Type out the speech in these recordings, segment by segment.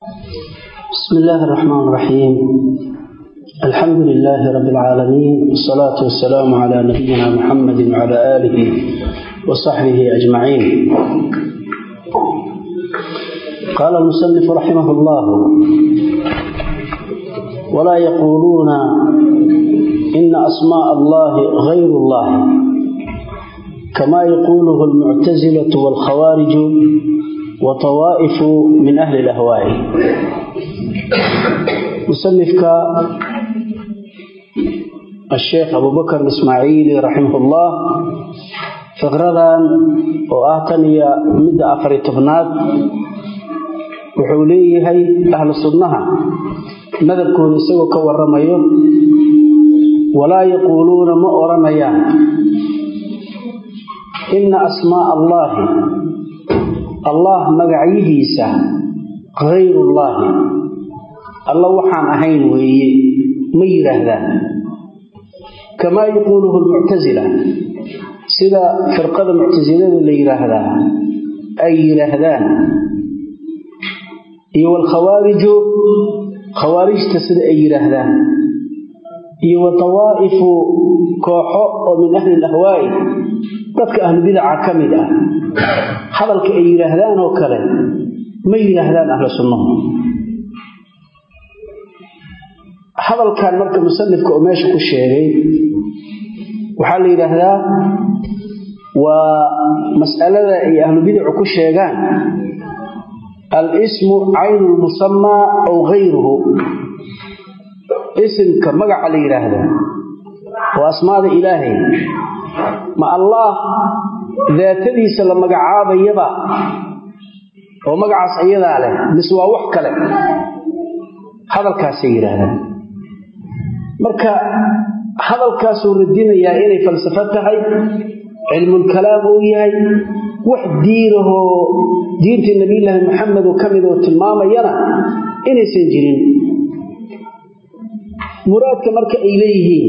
بسم الله الرحمن الرحيم الحمد لله رب العالمين والصلاة والسلام على نبينا محمد وعلى آله وصحبه أجمعين قال المصنف رحمه الله ولا يقولون إن أسماء الله غير الله كما يقوله المعتزلة والخوارج وطوائف من أهل الأهواء مصنفك الشيخ أبو بكر الإسماعيلي رحمه الله فقرdan oo ah tan iyo midda afari tobnaad wuxuu leeyahay ahlu sunnaha madabkooda isagoo ka waramayo walaa yaquuluuna ma odhanayaan inna asmaaa allaahi allah magacyihiisa hayrullaahi alla waxaan ahayn weeye ma yidhaahdaan. Kamaa yaquuluhu lmuctasila sida firqada muctasilada la yidhaahdaa ay yidhaahdaan. Iyo walkhawaariju khawaarijta sida ay yidhaahdaan. Iyo wa tawaa'ifu kooxo oo min ahli lahwaa'i dadka ahlubidaca ka mid ah hadalka ay yidhaahdaan oo kale ma yidhaahdaan ahlu sunnahu hadalkan marka musanifka oo meesha ku sheegay waxaa la yidhaahdaa waa mas'alada ay ahlubidacu ku sheegaan. Al-ismu caynu lmusamaa aw hayruhu isimka magaca la yidhaahdo oo asmaada ilaahay. Ma allaah daatadiisa la magacaabayaba oo magacaas ayadaa leh mise waa wax kale. Hadalkaasay yidhaahdaan. Marka hadalkaasuu radinayaa inay falsafo tahay cilmulkalaam uu yahay wax diinahoo diintii nabiyulaahi maxamed oo ka mid oo tilmaamayana inaysan jirin. Muraadka marka ay leeyihiin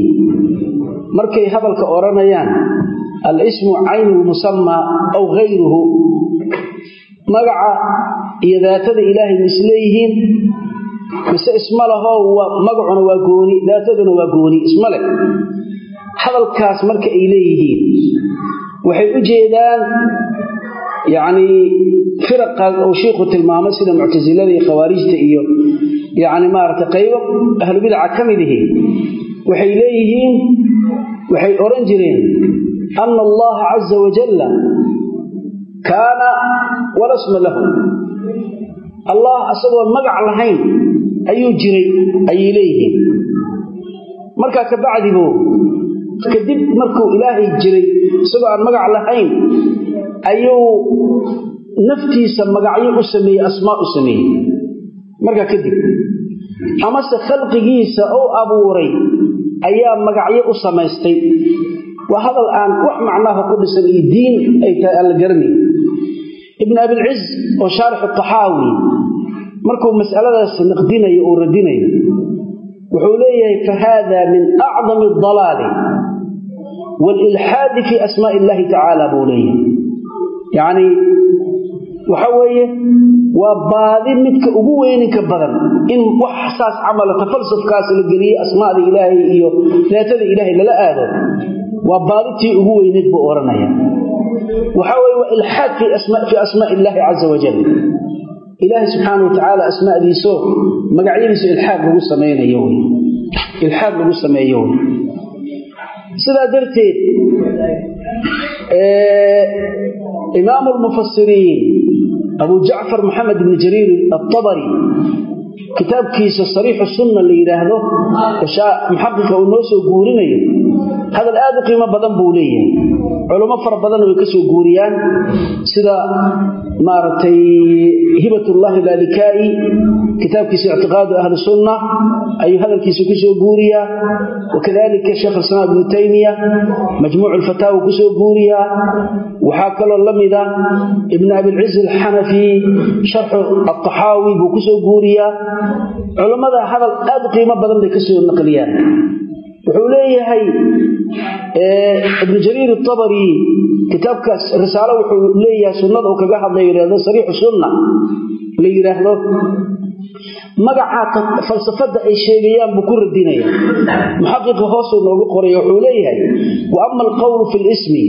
markay hadalka odhanayaan al-ismu caynu lmusamaa aw hayruhu magaca iyo daatada ilaahay misleeyihiin mise isma laho magacuna waa gooni daataduna waa gooni isma leh. Hadalkaas marka ay leeyihiin waxay u jeedaan yacnii firaqaas uu shiikhu tilmaamay sida muctasilada iyo khawaarijta iyo yacni maaragtay qaybo ahlubidaca ka mid ihi waxay leeyihiin waxay odhan jireen ana allaha caza wajalla kaana wala sma lahu allah asagoon magac lahayn ayuu jiray ayay leeyihiin. Markaa ka bacdibu kadib markuu ilaahay jiray isagoo aan magac lahayn ayuu naftiisa magacyo u sameeyey asmaa u sameeyey. Markaa kadib amase khalqigiisa uu abuuray ayaa magacyo u samaystay. Waa hadal aan wax macnaha ku dhisan iyo diin ay tahay aan la garanayn. Ibn abilciz oo shaarixu taxaawi markuu mas'aladaas naqdinayo uu radinayo wuxuu leeyahay fa haada min acdami adalaali waalilxaadi fii asmaa'i illaahi tacaala buu leeyahay. Yacnii waxa weeye waa baadi midka ugu weyninka badan in wax saas camala tafalsufkaas la geliyey asmaada ilaahay iyo daatada ilaahay lala aado. Waa baaditii ugu weyneed buu odhanaya waxa weye waa ilxaad fii asmaai illaahi caza wajal ilaahay subxaana watacaala asmaadiiso magacyadiisu ilxaad lagu samaynayo wy ilxaad lagu sameeyo wey sidaa darteed imaamu lmufasiriin abu jacfar maxamed ibni jariir atabari kitaabkiisa sariixu sunna la yidhaahdo muxaqiqa uu noo soo guurinayo. Hadal aad u qiimo badan buu leeyahay. Culummo fara badan way ka soo guuriyaan. Sida maaragtay hibatullaahi laalikaa'i kitaabkiisa ictiqaadu ahli sunna ayuu hadalkiisa ku soo guuriyaa. Wakadalika sheekh alislaam ibnu taymiya majmuucu lfataawa ku soo guuriyaa. Waxaa kaloo la mida ibn abilciz alxanafi sharxu altaxaawi buu ku soo guuriyaa culummada hadal aad u qiimo badan bay ka soo naqliyaan wuxuu leeyahay ibnu jariir atabari kitaabkaas risaalo wuxuu leeyahay sunnada uu kaga hadlay yidhahdo sariixu sunna. La yidhaahdo magaca falsafada ay sheegayaan buu ku radinaya. Muxaqiqa hoosuu noogu qoraya wuxuu leeyahay wa alqowlu fi lismi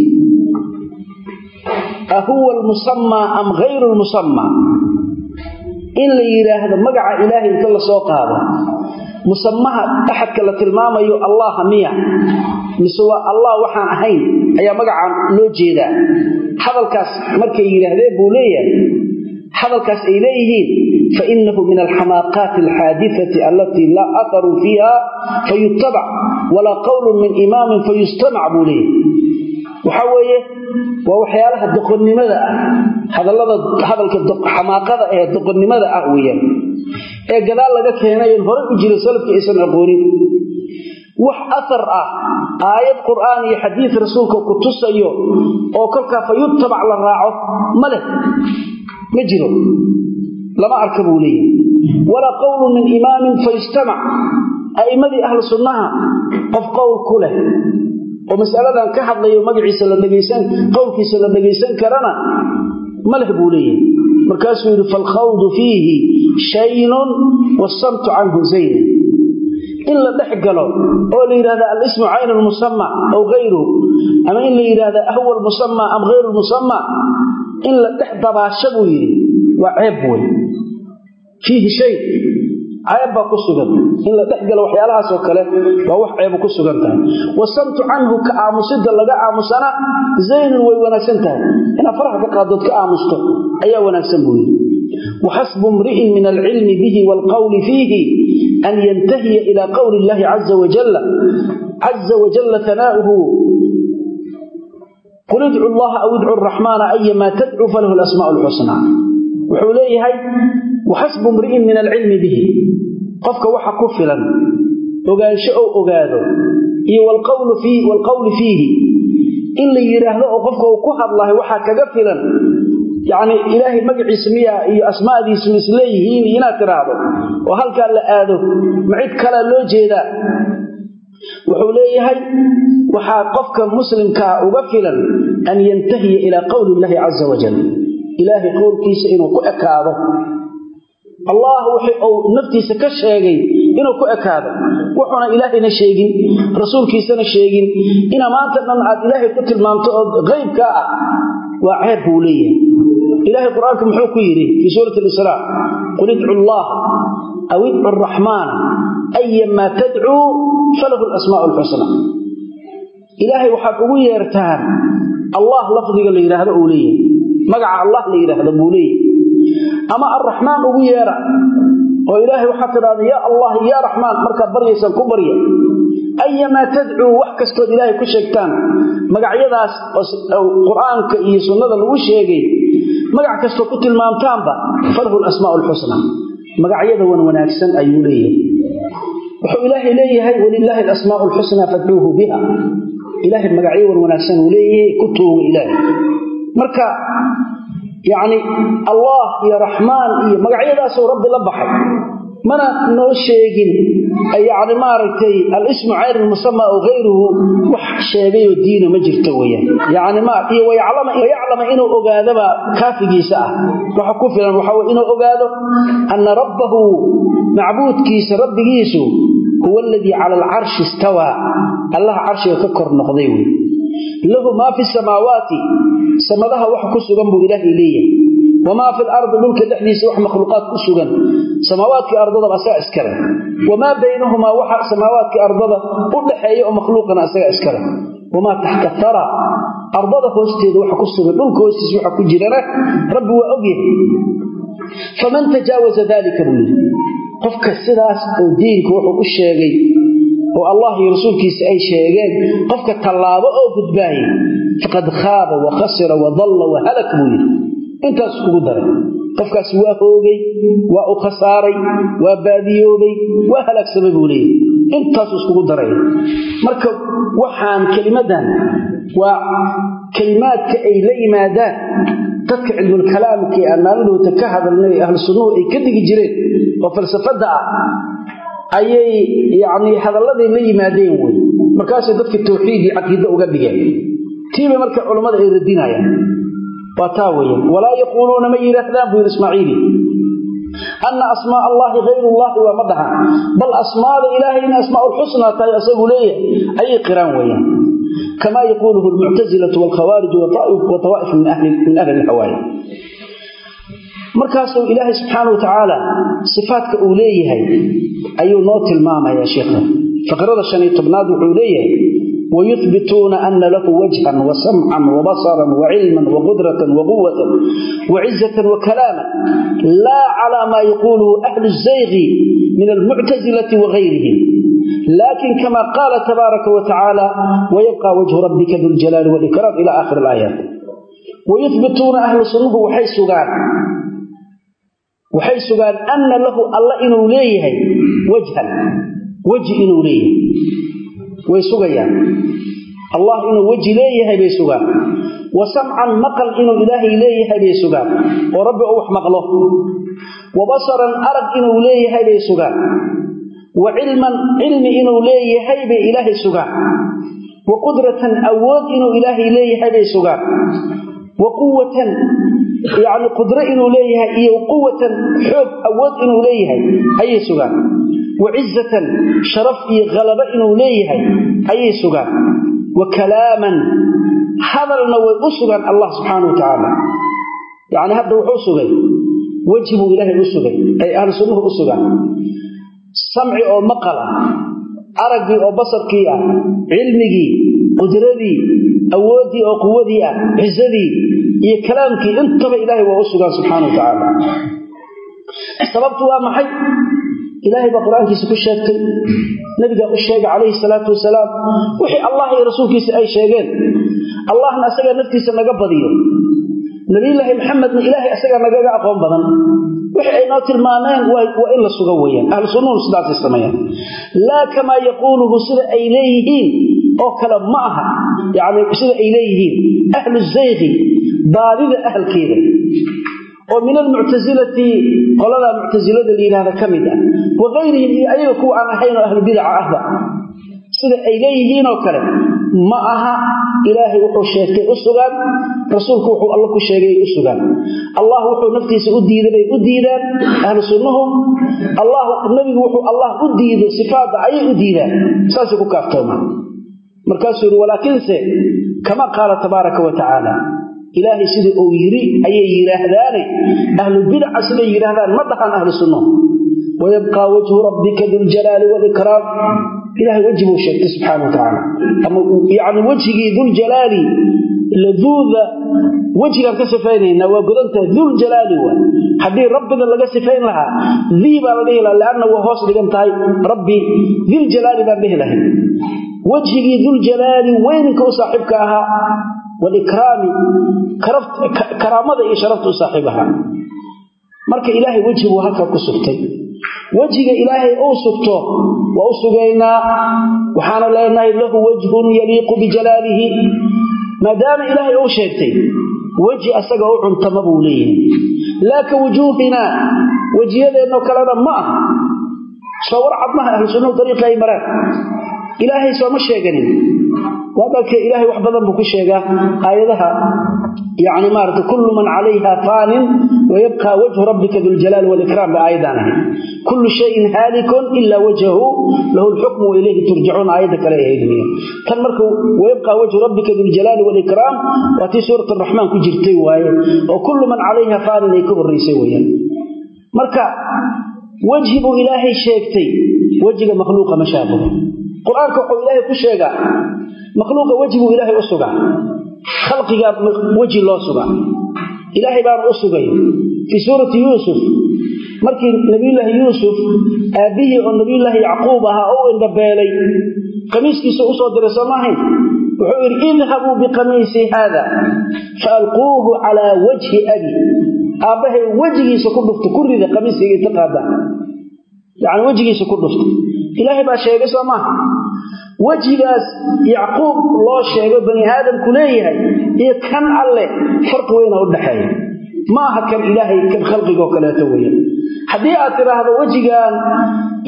ahuwa almusamaa am hayru lmusamaa in la yidhaahdo magaca ilaahay inta la soo qaado. Musamaha axadka la tilmaamayo allaha miya. Mise waa allah waxaan ahayn ayaa magacaan loo jeedaa. Hadalkaas markay yidhaahdeen buu leeyahay. Hadalkaas ay leeyihiin fainahu min alxamaaqaati alxaadifati allatii laa aharun fiiha fayutabac walaa qowlun min imaamin fayustamac buu leeyahay waxaa weeye waa waxyaalaha doqonnimada ah. Hadallada hadalka xamaaqada ee doqonnimada ah weeyaan. Ee gadaal laga keenay in horey u jira salafka aysan aqoonin. Wax athar ah aayad qur'aan iyo xadiid rasuulka ku tusayo oo kolkaa fa yutabac la raaco ma leh. Ma jiro. Lama arka buu leeyahay. Walaa qowlun min imaamin fayustamac a'immadii ahlu sunnaha qof qowl ku leh oo masaladan ka hadlayo magaciisa la dhegaysan qowlkiisa la dhegaysan karana ma leh buu leeyahay. Markaasuu yidhi faalkhawdu fiihi shaynun wasamtu canhu zaynan. In la dhex galo oo la yidhahda alismu caynu lmusama aw hayruhu ama in la yidhahda ahwa lmusama am hayru lmusama in la dhex dabaasha buu yidhi. Waa ceeb wey fiihi shay ceeb baa ku sugan. In la dhex galo waxyaalahaasoo kale waa wax ceebu ku sugan tahay. Wasamtu canhu ka aamusida laga aamusana zaynun way wanaagsan tahay. Inaad faraha ka qaadood ka aamusto ayaa wanaagsan buu yidhi waxasbu mri'in min alcilmi bihi waalqawli fiihi an yantahiya ila qowli illahi caza wajalla caza wajalla hanaa'uhu qul idcu allaha aw idcu araxmaana ayamaa tadcuu falahu alasmaa'u alxusnaa wuxuu waxasbu mri'in min alcilmi bihi. Qofka waxa ku filan ogaansho ou ogaado iyo waalqawli fiihi. In la yidhaahdo oo qofka uu ku hadlahay waxaa kaga filan yacni ilaahay magaciisa miyaa iyo asmaadiisu isleeyihiin inaad tidhaahdo oo halkaa la aado ma cid kalea loo jeedaa? Wuxuu leeyahay waxaa qofka muslimkaa uga filan an yantahiya ilaa qowli illaahi caza wajal ekaado allah naftiisa ka sheegay inuu ku ekaado. Wuxuuna ilaahayna sheegin rasuulkiisana sheegin. Ina maanta dhan aad ilaahay ku tilmaamto oo qaybka ah waa ceeb buu leeyahay. Ilaahay qur'aanka muxuu ku yidhi fii suurati alisraa qul idcu allah aw idcu araxmaana ayamaa tadcuu falahu alasmaa'u alxusna ilaahay waxaad ugu yeertaan allah lafdiga la yidhaahdo uu leeyahay. Magaca allah la yidhaahdo ama arraxmaan ugu yeera oo ilaahay waxaad tidhahda yaa allah yaa raxmaan markaad baryaysaan ku barya. Ayamaa tadcuu wax kastood ilaahay ku sheegtaan. Magacyadaas qur'aanka iyo sunnada lagu sheegay magac kastoo ku tilmaamtaanba falahu alasmaa'u alxusna magacyada wan wanaagsan ayuu leeyahay. Wuxuu ilaahay leeyahay walilaahi alasmaa'u alxusna fadcuuhu biha. Ilaahay magacyo wan wanaagsan uu leeyahay ku tuuga ilaahay. Marka yacni allah iyo raxmaan iyo magacyadaasuu rabbi la baxay. Mana noo sheegin. Yacni maaragtay alismu cayr lmusama aw hayruhu wax sheegayoo diina ma jirto weyaan yani ma iyo wayaclama inuu ogaadaba kaafigiisa ah. Waxa ku filan waxa wey inuu ogaado ana rabbahu macbuudkiisa rabbigiisu huwa aladii cala alcarshi istawaa allaha carshiga ka kor noqday wey lahu maa fi samaawaati samadaha wax ku sugan buu ilaahay leeyahay. Wamaa fi lardi dhulka dhexdiisa wax makhluuqaad ku sugan. Samaawaadkii ardadaba asaga iskale wamaa baynahumaa waxa samaawaadkii ardada u dhaxeeya oo makhluuqana asaga iskale wamaa taxta thara. Ardada hoosteeda waxa ku sugan dhulka hoostiisa waxa ku jirana rabbi waa ogyahay faman tajaawaza dalika buu yidhi oo allah iyo rasuulkiisa ay sheegeen qofka tallaabo oo gudbaayay faqad khaaba wa khasira wa dalla wa halak buu yidhi. Intaas iskugu daray. Qofkaas waa hoogay waa u khasaaray waa baadiyoobay waa halaagsamay buu leeyahy intaasu iskugu daray. Marka waxaan kelimadan waa kelimaadka ay la yimaadaan dadka cilmulkalaamka ee aan maalidooda ka hadalnay ahlu ay ka dhigi jireen oo falsafadda ah ayay yani hadalladay la yimaadeen wey. Markaasay dadka tawxiid iyo caqiide uga dhigeen. Tiibay marka culammada ay radinayaan. Waa taa weyan walaa yaquuluuna ma yidhaahdaan buu yidhi ismaaciili. Ana asmaa allahi hayr llahi waa ma dhaha. Bal asmaada ilaahay in asmaa lxusnaa tahay asagu leeyahay ayay qiraan weyaan kama yaquuluhu lmuctasilatu walkhawaarij wa tawaa'if min ahli lhawaaya markaasuu ilaahay subxaana wa tacaala sifaatka uu leeyahay ayuu noo tilmaamaya sheikha. Faqrada shan iyo tobnaad wuxuu leeyahay wayuhbituuna ana lahu wajhan wasamcan wabasaran wacilman waqudratan waquwatan wacizatan wakalaaman laa calaa maa yaquuluhu ahlu zayqi min almuctasilati wagayrihim laakiin kama qaala tabaaraka wa tacaala wayabqa wajhu rabbika duljalaali walikraam ila aakhir alaayaat. Wayuhbituuna ahlu sunnuhu waxay sugaan waxay sugaan anna lahu alla inuu leeyahay wajhan. Weji inuu leeyahay. Way sugayaan. Allah inuu weji leeyahay bay sugaan. Wa samcan maqal inuu ilaahay leeyahay bay sugaan. Oo rabbi u wax maqlo. Wa basaran arag inuu leeyahay bay sugaan. Wa cilman cilmi inuu leeyahay bay ilaahay sugaan. Wa qudratan awood inuu ilaahay leeyahay bay sugaan wa quwatan yacni qudro inuu leeyahay iyo quwatan xoog awood inuu leeyahay ayay sugaan. Wa cizatan sharaf iyo khalabo inuu leeyahay ayay sugaan. Wa kalaaman hadalna way u sugaan allah subxaana wa tacaala yacni hadda wuxuu sugay weji buu ilaahay u sugay ay ahlu sunnuhu u sugaan. Samci oo maqala araggii oo basarkii ah cilmigii qudradii awooddii oo quwadii ah cisadii iyo kalaamkii intaba ilaahay waa u sugaan subxaana wa tacaala. Sababtu waa maxay? Ilaahay baa qur'aankiisa ku sheegtay. Nabigaa u sheegay calayhi salaatu wasalaam wixii allah iyo rasuulkiisa ay sheegeen. Allahna asagaa naftiisa naga badiyo. Nabiyulaahi maxamedna ilaahay asagaa nagaga aqoon badan. Wixii ay noo tilmaameen waa in la sugo weyaan ahlu sidaasay sameeyaan. Laa kamaa yaquuluhu sida ay leeyihiin oo kale ma aha yani sida ay leeyihiin ahlu zayqi baadida ahalkeeda. Oo min almuctasilati qoladaa muctasilada la yidhahda ka mid ah. Wa kayrihim iyo ayaga kuwa aan ahayn oo ahlubidaca ahba. Sida ay leeyihiin oo kale ma aha ilaahay wuxuu sheegtay u sugaan rasuulku wuxuu alla ku sheegay u sugaan. Allah wuxuu naftiisa u diiday bay u diidaan ahlu allah nabigu wuxuu allah u diido sifaadda ayay u diidaan. Saasay ku kaaftoomaan markaasuu yidhi walaakiinse kama qaala tabaaraka wa tacaala. Ilaahay sida uu yidhi ayay yidhaahdaane ahlubidaca siday yidhaahdaan ma dhahaan ahlu sunno. Wayabqaa wajhu rabbika duljalaali walikraam ilaahay weji buu sheegtay subxaana watacaala ama yani wejigii duljalaali laduuda wejigaan ka sifaynaynaa waa godantaha duljalaali waa. Haddii rabbiga laga sifayn lahaa dii baa la dhihi laha lianna waa hoos dhigan tahay. Rabbi diljalaali baan dhihi lahay wejhigii duljalaali weyninka u saaxiibka ahaa walikraami karaamada iyo sharafta u saaxiib ahaa. Marka ilaahay weji buu halkaa ku sugtay. Wejiga ilaahay uu sugto waa u sugaynaa waxaanu leenahay lahu wajhun yaliiqu bijalaalihi maadaama ilaahay uu sheegtay weji asaga u cuntama buu leeyahay. Laa ka wujuuhinaa wejiyadeenno kalena ma ah soo war cad maha ay maraan ilaahay sooma sheeganin. Waa dalka ilaahay wax badan buu ku sheegaa aayadaha. Yani maarata kullu man calayha faanin wayabkaa wajhu rabbika duljalaali walikraam ba aayadaan ahayd kullu shayin haalikun ilaa wajhahu lahu lxukmu waileyhi turjacuun aayadda kale ay ahayd tan marka wayabqaa wajhu rabbika duljalaali walikraam waa tii suurat araxmaan ku jirtay waaye oo kullu man calayha faanin ay ka horraysay weyaan marka wejhi buu ilaahay sheegtay. Wejiga makhluuqa ma shaabago qur'aanka waxuu ilaahay ku sheegaa makhluuqa weji buu ilaahay u sugaa khalqigaa weji loo sugaa. Ilaahay baanu u sugay. Fii suurati yuusuf markii nabiyulaahi yuusuf aabbihii oo nabiyulaahi yacquub ahaa u indhabeelay qamiiskiisa u soo diray soo wuxuu yidhi idhabuu biqamiisi haada faalquuhu calaa wajhi abi. Aabbahay wejigiisa ku dhufta ku rida qamiiskayga inta qaadaan. Yani wejigiisa ku dhufta ilaahay baa sheegay soo maaha wejigaas yacquub loo sheego bani aadamku leeyahay iyo kan alle farqi weyna u dhaxeeya ma aha kan ilaahay kan khalqigoo kaleeto weeyaan haddii aad tidhaahdo wejigan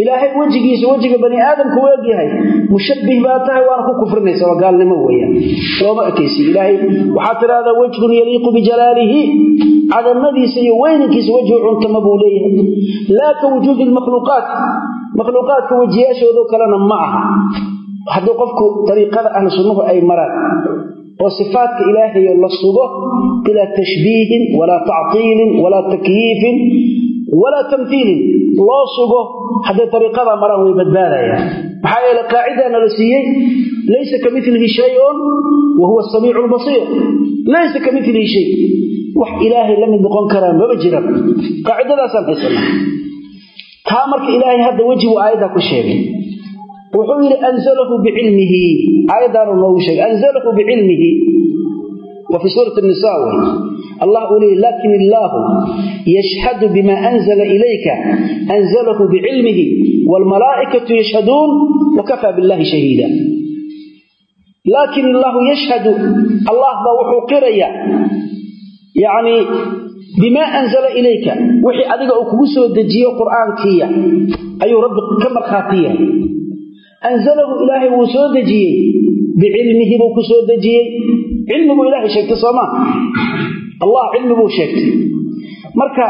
ilaahay wejigiisa wejiga bani aadamku egyahay mushabbih baa tahay waana ku kufrinaysa waa gaalnimo weeyaan. Looma ekaysi ilaahay. Waxaad tidhahdaa wejhun yaliiqu bijalaalihi cadamadiisa iyo weynankiisa wejhu cuntama buu leeyahay. Laa ka wujuudi lmakhluuqaat makhluuqaadka wejiyaashoodoo kalena ma aha haddii qofku dariiqada ahlu sunnuhu ay maraan oo sifaadka ilaahayo la sugo bilaa tashbiihin walaa tactiilin walaa takyiifin walaa tamhiilin loo sugo hadday ariiqadaa maraan way badbaadayaan. Maxaa yeele qaacidaana la siiyey laysa ka milihi shayun wa huwa samiicu lbasiir laysa ka milihi shay. Wax ilaahay la mid noqon karaa maba jiran. Qaacidadaasaan haysana taa marka ilaahay hadda wejigu aayaddaa ku sheegay wuxuu yidhi anzalahu bicilmihi aayaddaanu noogu sheegay anzalahu bicilmihi wa fii suurati nisa wey. Allah uu leeyay laakin illaahu yashhadu bima anzala ilayka anzalahu bicilmihi waalmalaa'ikatu yashhaduun wakafaa billahi shahiida. Laakin illaahu yashhadu allah baa wuxuu qiraya yacni bimaa anzala ilayka wixii adiga uu kugu soo dejiyo qur'aankiiya ayuu rabbi ka markhaati anzalahu ilaahay wuu soo dejiyey bicilmihi buu ku soo dejiyey cilmiguu ilaahay sheegtay soomaa allah cilmiguu sheegtay marka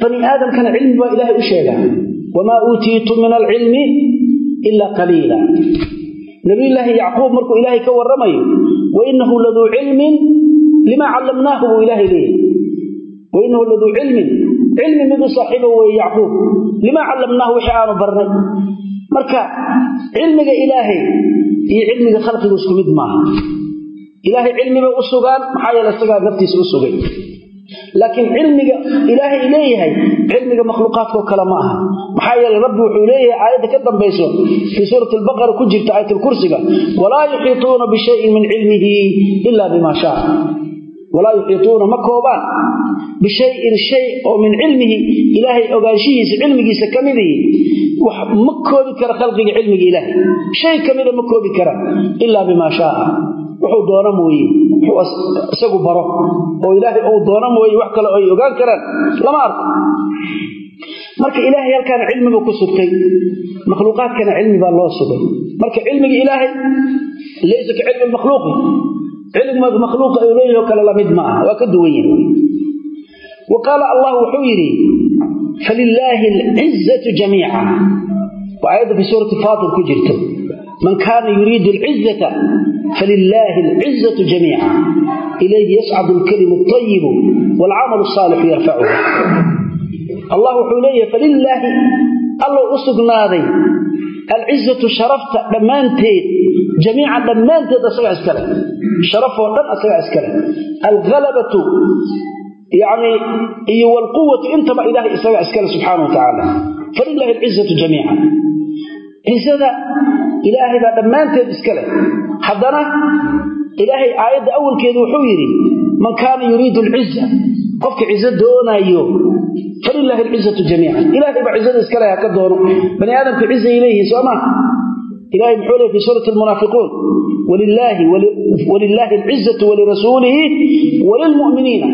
bani aadamkana cilmi baa ilaahay u sheegaa wamaa uutiitu min alcilmi ilaa qaliila nabiyulaahi yacquub markuu ilaahay ka warramayo wainahu laduu cilmin limaa callamnaahu buu ilaahay leeyahy wainahu laduu cilmin cilmi midu saaxiiba weeye marka cilmiga ilaahay iyo cilmiga khalqigu isku mid maaha. Ilaahay cilmibay u sugaan maxaa yeele isagaa naftiisa u sugay. Laakiin cilmiga ilaahay leeyahay cilmiga makhluuqaadkao kale ma aha. Maxaa yeele rabbi wuxuu leeyahay aayadda ka dambayso fii suurati albaqara ku jirta aayatulkursiga walaa yuxiituuna bishayin min cilmihi ila bima shaa walaa yuxiituuna ma koobaan. Bishayin shay oo min cilmihi ilaahay ogaanshihiisa cilmigiisa ka midihi ma koobi kara khalqiga cilmiga ilaahay. Shay ka mida ma koobi kara ilaa bimaa shaaa. Wuxuu doono mooye wuxuu isagu baro oo ilaahay uu doono mooye wax kale ay ogaan karaan. Lama arko. Marka ilaahay halkaana cilmibuu ku sugtay makhluuqaadkana cilmi baa loo sugay. Marka cilmiga ilaahay laysa ka cilmi makhluuqi cilmiga makhluuqa uu leeyaho kale la mid ma aha waa ka duwan yahay. Wa qaala allah wuxuu yidhi falilaahi alcizatu jamiica. Waa aayadda fii suurati faatir ku jirto. Man kaana yuriidu alcizata falilaahi alcizatu jamiica. Ilayhi yascadu alkalimu alطayibu waalcamalu asaalixu yarfacuhu allah wuxuu leeyahay falilaahi allow u sugnaaday alcizatu sharafta dhammaanteed jamiican dhammaanteed asagaa iskale sharafoo dhan asagaa iskale alhalabatu yani iyo wlquwatu intaba ilahay isagaa iskale subxaana wa tacaala falilahi alcizatu jamiica. Cizada ilaahay baa dhammaanteed iskale haddana ilaahay aayadda awalkeedu wuxuu yidhi man kaana yuriidu qofka cizo doonaayo falilaahi alcizatu jamiica ilahay baa cizada iskale ha ka doono. Bani aadamku cizay leeyihiin soo maa ilahay muxuu leey fi suurati almunaafiquun walilaahi alcizatu walirasuulihi walilmu'miniina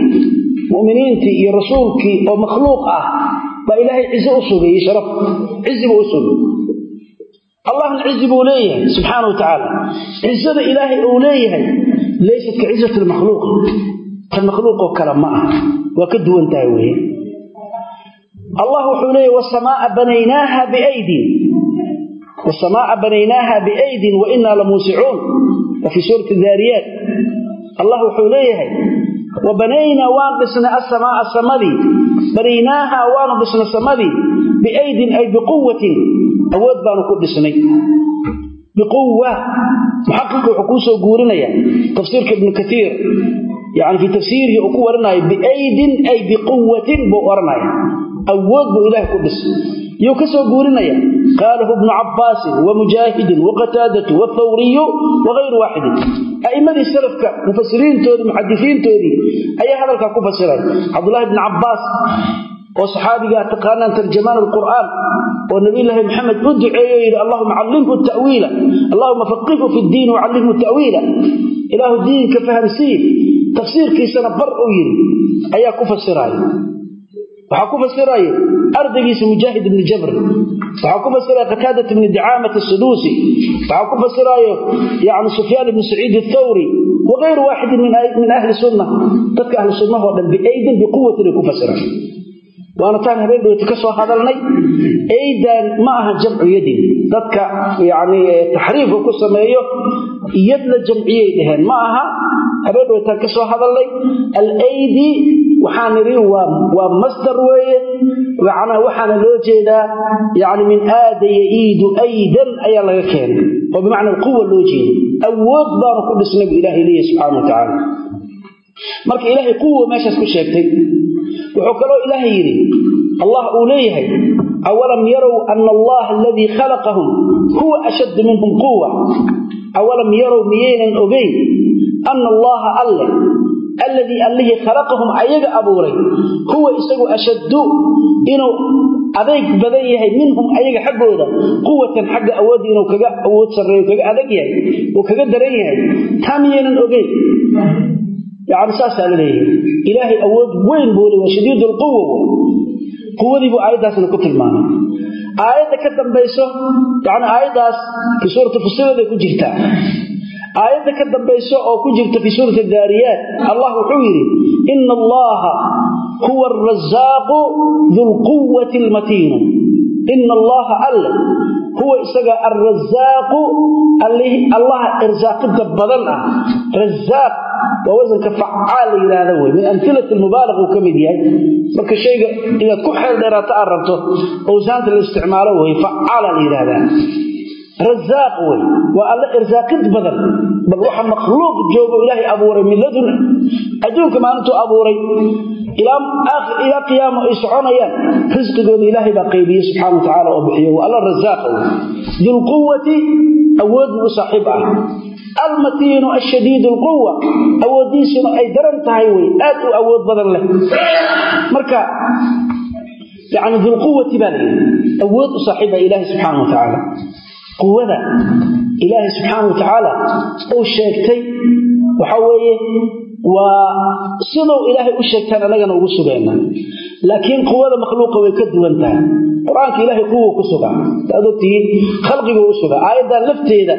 muminiintii iyo rasuulkii oo makhluuq ah baa ilaahay cize u sugay iyo sharaf. Cizi buu u sugay. Allahna cizi buu leeyahay subxaana wa tacaala cizada ilaahay uu leeyahay laysat ka cizati lmakhluuq tan makhluuqoo kale ma ah waa ka duwan tahay weye allah wuxuu leeyahy wasamaaa banaynaaha biaydin wasamaaa banaynaaha biaydin wa inaa lamuusicuun wa fii suurati daariyaat allah wuxuu leeyahay wa banaynaa waan dhisnay asamaaa samadii banaynaaha waanu dhisnay samadii biaydin ay biquwatin awood baanu ku dhisnay. Biquwa muxaqiqi wuxuu kuu soo guurinaya tafsiirka ibnu kaiir yani fii tafsiirihi uu ku warinaayo biaydin ay biquwatin buu ohanaya awood buu ilaahay ku dhisay. Yuu ka soo guurinaya. Qaalahu ibnu cabbaasin wa mujaahidin wa qataadatu wathawriyu wagayru waaxidin. A'immadii salafka mufasiriintoodii muxadisiintoodii ayaa hadalkaa ku fasiray. Cabdulahi bni cabbaas oo saxaabigaa taqaanaan tarjamaan alqur'aan oo nabiyulaahi maxamed u duceeyo yidhi allahuma callimhu tawiila. Allahuma tafsiirkiisana bar uu yidhi ayaa ku fasiraaya waxaa ku fasiraya ardaygiisa mujaahid ibni jabr. Waxaa ku fasiraya qataadat ibni dicaamat asaduusi waxaa ku fasirayo yani sufyaan ibni saciid athawri wagayru waaxidin min ahli sunna dadka ahli sunnahoo dhan biaydin biquwatin ay ku fasiraan waana taan habeen dhowti ka soo hadalnay. Aydan ma aha jamcu yadin dadka yani taxriifka ku sameeyo yad la jamciyay dhaheen. Ma aha habeen dhowtaan ka soo hadalnay. Alaydi waxaan nidhi waa masdar weeye. Macnaa waxaana loo jeedaa yani min aada yaiidu aydan ayaa laga keenay. Oo bimacna alquwa loo jeeda awood baanu ku dhisnay bu ilahay leeyahy subxana wa tacaala marka ilaahay quwa meeshaas ku sheegtay wuxuu kaloo ilaahay yidhi allah uu leeyahay awalam yarow ana allaha aladii khalaqahum huwa ashaddu minhum quwa awalam yarow miyaynan ogeyn ana allaha alle alladii allihii khalaqahum ayaga abuuray huwa isagu ashaddu inuu adayg badan yahay minhum ayaga xaggooda quwatan xagga awoodda inuu kaga awood sarreeyo kaga adag yahay oo kaga daran yahay. Taa miyaynan ogeyn yani saasaa la leeyahay. Ilaahay awood weyn buu le waa shadiid lquwa quwadii buu aayaddaasna ku tilmaamay. Aayadda ka dambayso yani aayaddaas fii suurati fusiladay ku jirtaa. Aayadda ka dambayso oo ku jirta fii suurati daariyaat allah wuxuu yidhi ina allaha huwa arasaaqu dulquwati almatiinu ina allaha alle huwa isaga alrasaaqu allaha irsaaqida badan ah rasaaq waa wasanka facaal la yidhaahda wey min amilati mubaalaq uu ka mid yahay marka shayga inaad ku xeel dheeraata aad rabto owsaanta la isticmaalo wey facaala rasaaq wey. Waa alla irsaaqid badan. Bal waxa makhluuq joogo ilaahay abuuray min ladun. Adduunka maalintuu abuuray. Ilaa qiyaama ay soconayaan risqigooda ilaahay baa qaybiye subxana wa tacaala oo bixiyo waa alla rasaaqa wey. Dulquwati awoodna u saaxiib ah. Almatiinu ashadiid lquwa awooddiisuna ay daran tahay wey. Aad u awood badan leh. Marka yani dulquwati baa layidhi awood u saaxiiba ilaahay wa tacaala quwada ilaahay subxaana wa tacaala uu sheegtay waxa weeye waa siduu ilaahay u sheegtaan annagana ugu sugayna laakiin quwada makhluuqa way ka duwan tahay. Qur'aanka ilaahay quwa ku sugaa. Aad ogtihiin khalqigu u sugaa. Aayaddan lafteeda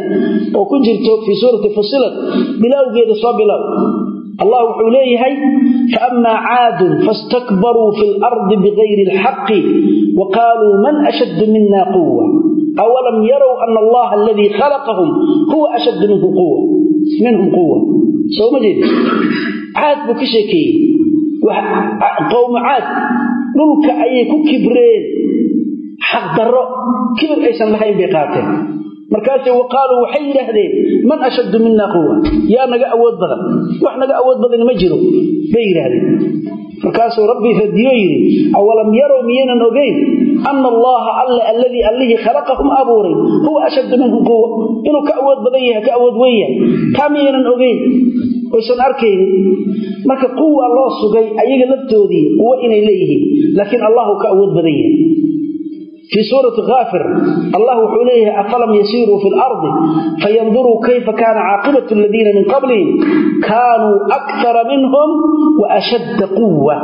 oo ku jirto fii suurati fusilat bilowgeeda soo bilow allah wuxuu leeyahay faammaa caadun fastakbaruu fi lardi bigayri alxaqi wa qaaluu man ashaddu mina quwa awalam yarow ana allaha aladii khalaqahum huwa ashaddu minhum quwa soo ma jeed caad buu ka sheekeeyey. Qowmu caad dhulka ayay ku kibreen. Xaqdarro kibir aysan lahayn bay qaateen markaase wa waxay yidhaahdeen man ashaddu mina quwa yaa naga awood badan. Wax naga awood badan ma jiro bay yidhaahdeen. Markaasuu rabbi radiyo yidhi awalam yarow miyaynan ogeyn ana allaha alle alladii allihii khalaqahum abuuray huwa ashaddu minhum quwa inuu ka awood badan yahay ka awood weyn yahay. Taa miyaynan ogeyn? Oysan arkaynin. Marka quwa loo sugay ayaga laftoodii quwo inay leeyihiin laakiin allahu ka awood badan yahay fii suurati kaafir allah wuxuu leeyahay afalam yasiiruu fi lardi fayanduruu kayfa kaana caaqibatu aladiina min qablihim kaanuu akara minhum wa ashadda quwa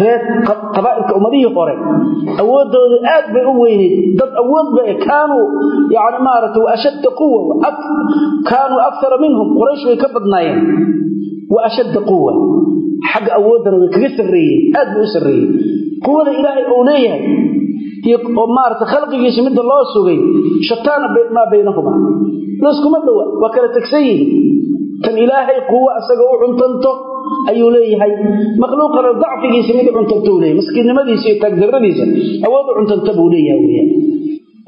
reer qabaa'ilka ummadihii hore awooddooda aad bay u weyneyd dad awood ba kaanuu yani maarata wa ashadda quwa kaanuu akara minhum quraysh way ka badnaayeen wa ashadda oo maarata khalqigiisa midda loo sugay shataana maa baynahuma layskuma dhowa waa kala tegsan yihiin. Tan ilaahay quwo asaga u cuntanto ayuu leeyahay. Makhluuqana dacfigiisa mid cuntanto leeyahy maskiinnimadiisa iyo taagdarradiisa awood u cuntanta buu leeyahay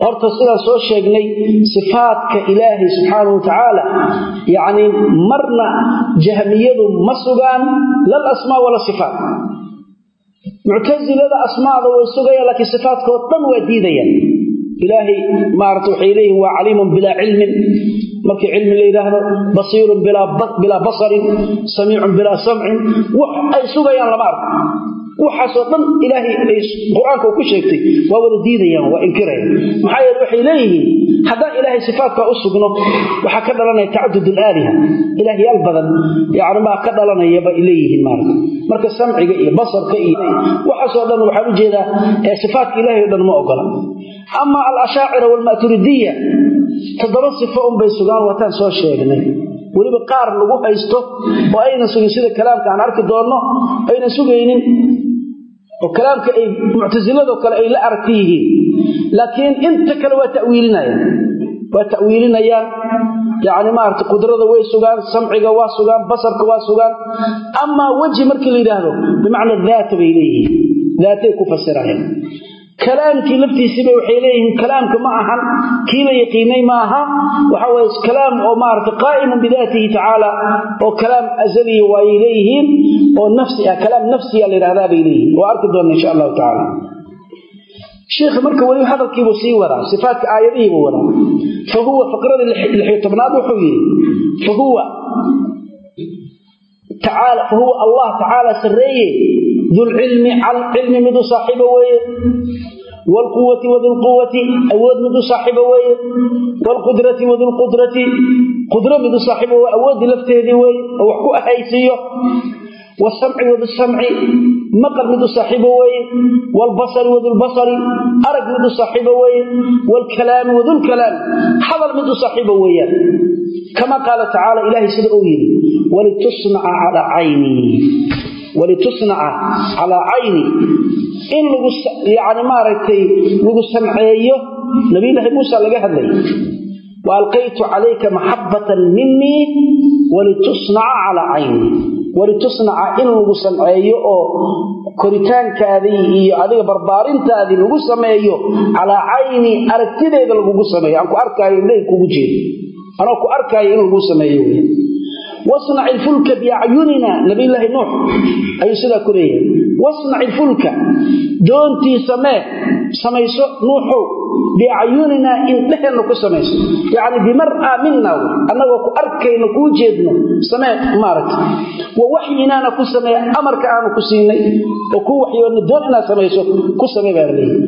horta sidaan soo sheegnay sifaadka ilaahay subxaanau wa tacaala yacni marna jahmiyadu ma sugaan lal asmaa wala sifaat muctasilada asmaada way sugayaan laakiin sifaadkoo dhan waa diidayaan. Ilaahay maarata waxay leeyihiin waa caliimun bilaa cilmin. Markii cilmi la yidhaahdo basiirun bilaa basarin samiicun bilaa samcin. Wax ay sugayaan lama arko waxaasoo dhan ilaahay ay qur'aanka ku sheegtay waa wada diidayaan waa inkirayaan. Maxaa yeele waxay leeyihiin haddaan ilaahay sifaadkaa u sugno waxaa ka dhalanaya tacadud alaaliha ilaahyaal badan yani maa ka dhalanayaba leeyihiin maarata marka samciga iyo basarka iyo waxaasoo dhan waxaan u jeedaa sifaatka ilahay o dhan ma ogola. Ama alashaacira waalmaturidiya toddoba sifo unbay sugaan wataan soo sheegnay. Weliba qaar lagu haysto oo aynan sugin sida kalaamka aan arki doonno aynan sugaynin oo kalaamka ay muctasilado kale ay la aragti yihiin. Laakiin inta kale waa tawiilinayaan waa tawiilinayaan yani maarata qudrada way sugaan samciga waa sugaan basarka waa sugaan. Amaa weji markii la yidhaahdo bimacna daata bay leeyihiin. Daatay ku fasirayaan kalaamkii laftiisiiba waxay leeyihiin kalaamka ma ahan kii la yaqiinay ma aha. Waxa weye kalaam oo maarata qaa'imun bidaatihi tacaala oo kalaam azaliya waayay leeyihiin oo nafsi ah kalaam nafsiya la yidhahdaa bay leeyihiin. Oo arki doonna insha allahu tacaala. Sheikha marka weli hadalkiibuu sii wadaa sifaatka aayadihiibuu wadaa. Fa faqradii lixiyo tobnaad wuxuu yidhi fa tacaala fa huwa allah tacaala sarreeye dulcilmi cilmi mid u saaxiibo weeye wlquwati wadulquwati awood mid u saaxiibo weeye wlqudrati wadulqudrati qudro mid u saaxiibo weye awooddii lafteedii weeye oo wax ku ahaysiiyo wsamci wadusamci maqal mid u saaxiibo weeye wlbasari wadulbasari arag mid u saaxiibo weeye wlkalaami wadulkalaami hadal mid u saaxiibo weeyaan kama qaala tacaala ilahay sida uu yidhi walitusnaca calaa caynii walitusnaca calaa cayni in yani maaragtay lagu samceeyo nabiyulaahi muusa laga hadlay wa alqaytu calayka maxabatan minii walitusnaca calaa cayni walitusnaca in lagu samceeyo oo koritaankaadii iyo adiga barbaarintaadii lagu sameeyo calaa cayni aragtideeda lagugu sameeyo aan ku arkaayo indhahi kugu jeedo anoo ku arkaayo in lagu sameeyo wey wasnac ilfulka biacyunina nabiyulaahi nuux ayuu sidaa ku leeyahay. Wasnac ilfulka doontii samee samayso nuuxow biacyuninaa indheheenna ku samayso. Yacni bimar'a mina wy annagoo ku arkayno kuu jeedno samee maaragta wa waxyinaana ku samee amarka aanu ku siinay oo kuu waxyoodna doon inaad samayso ku samee baa laleeyahy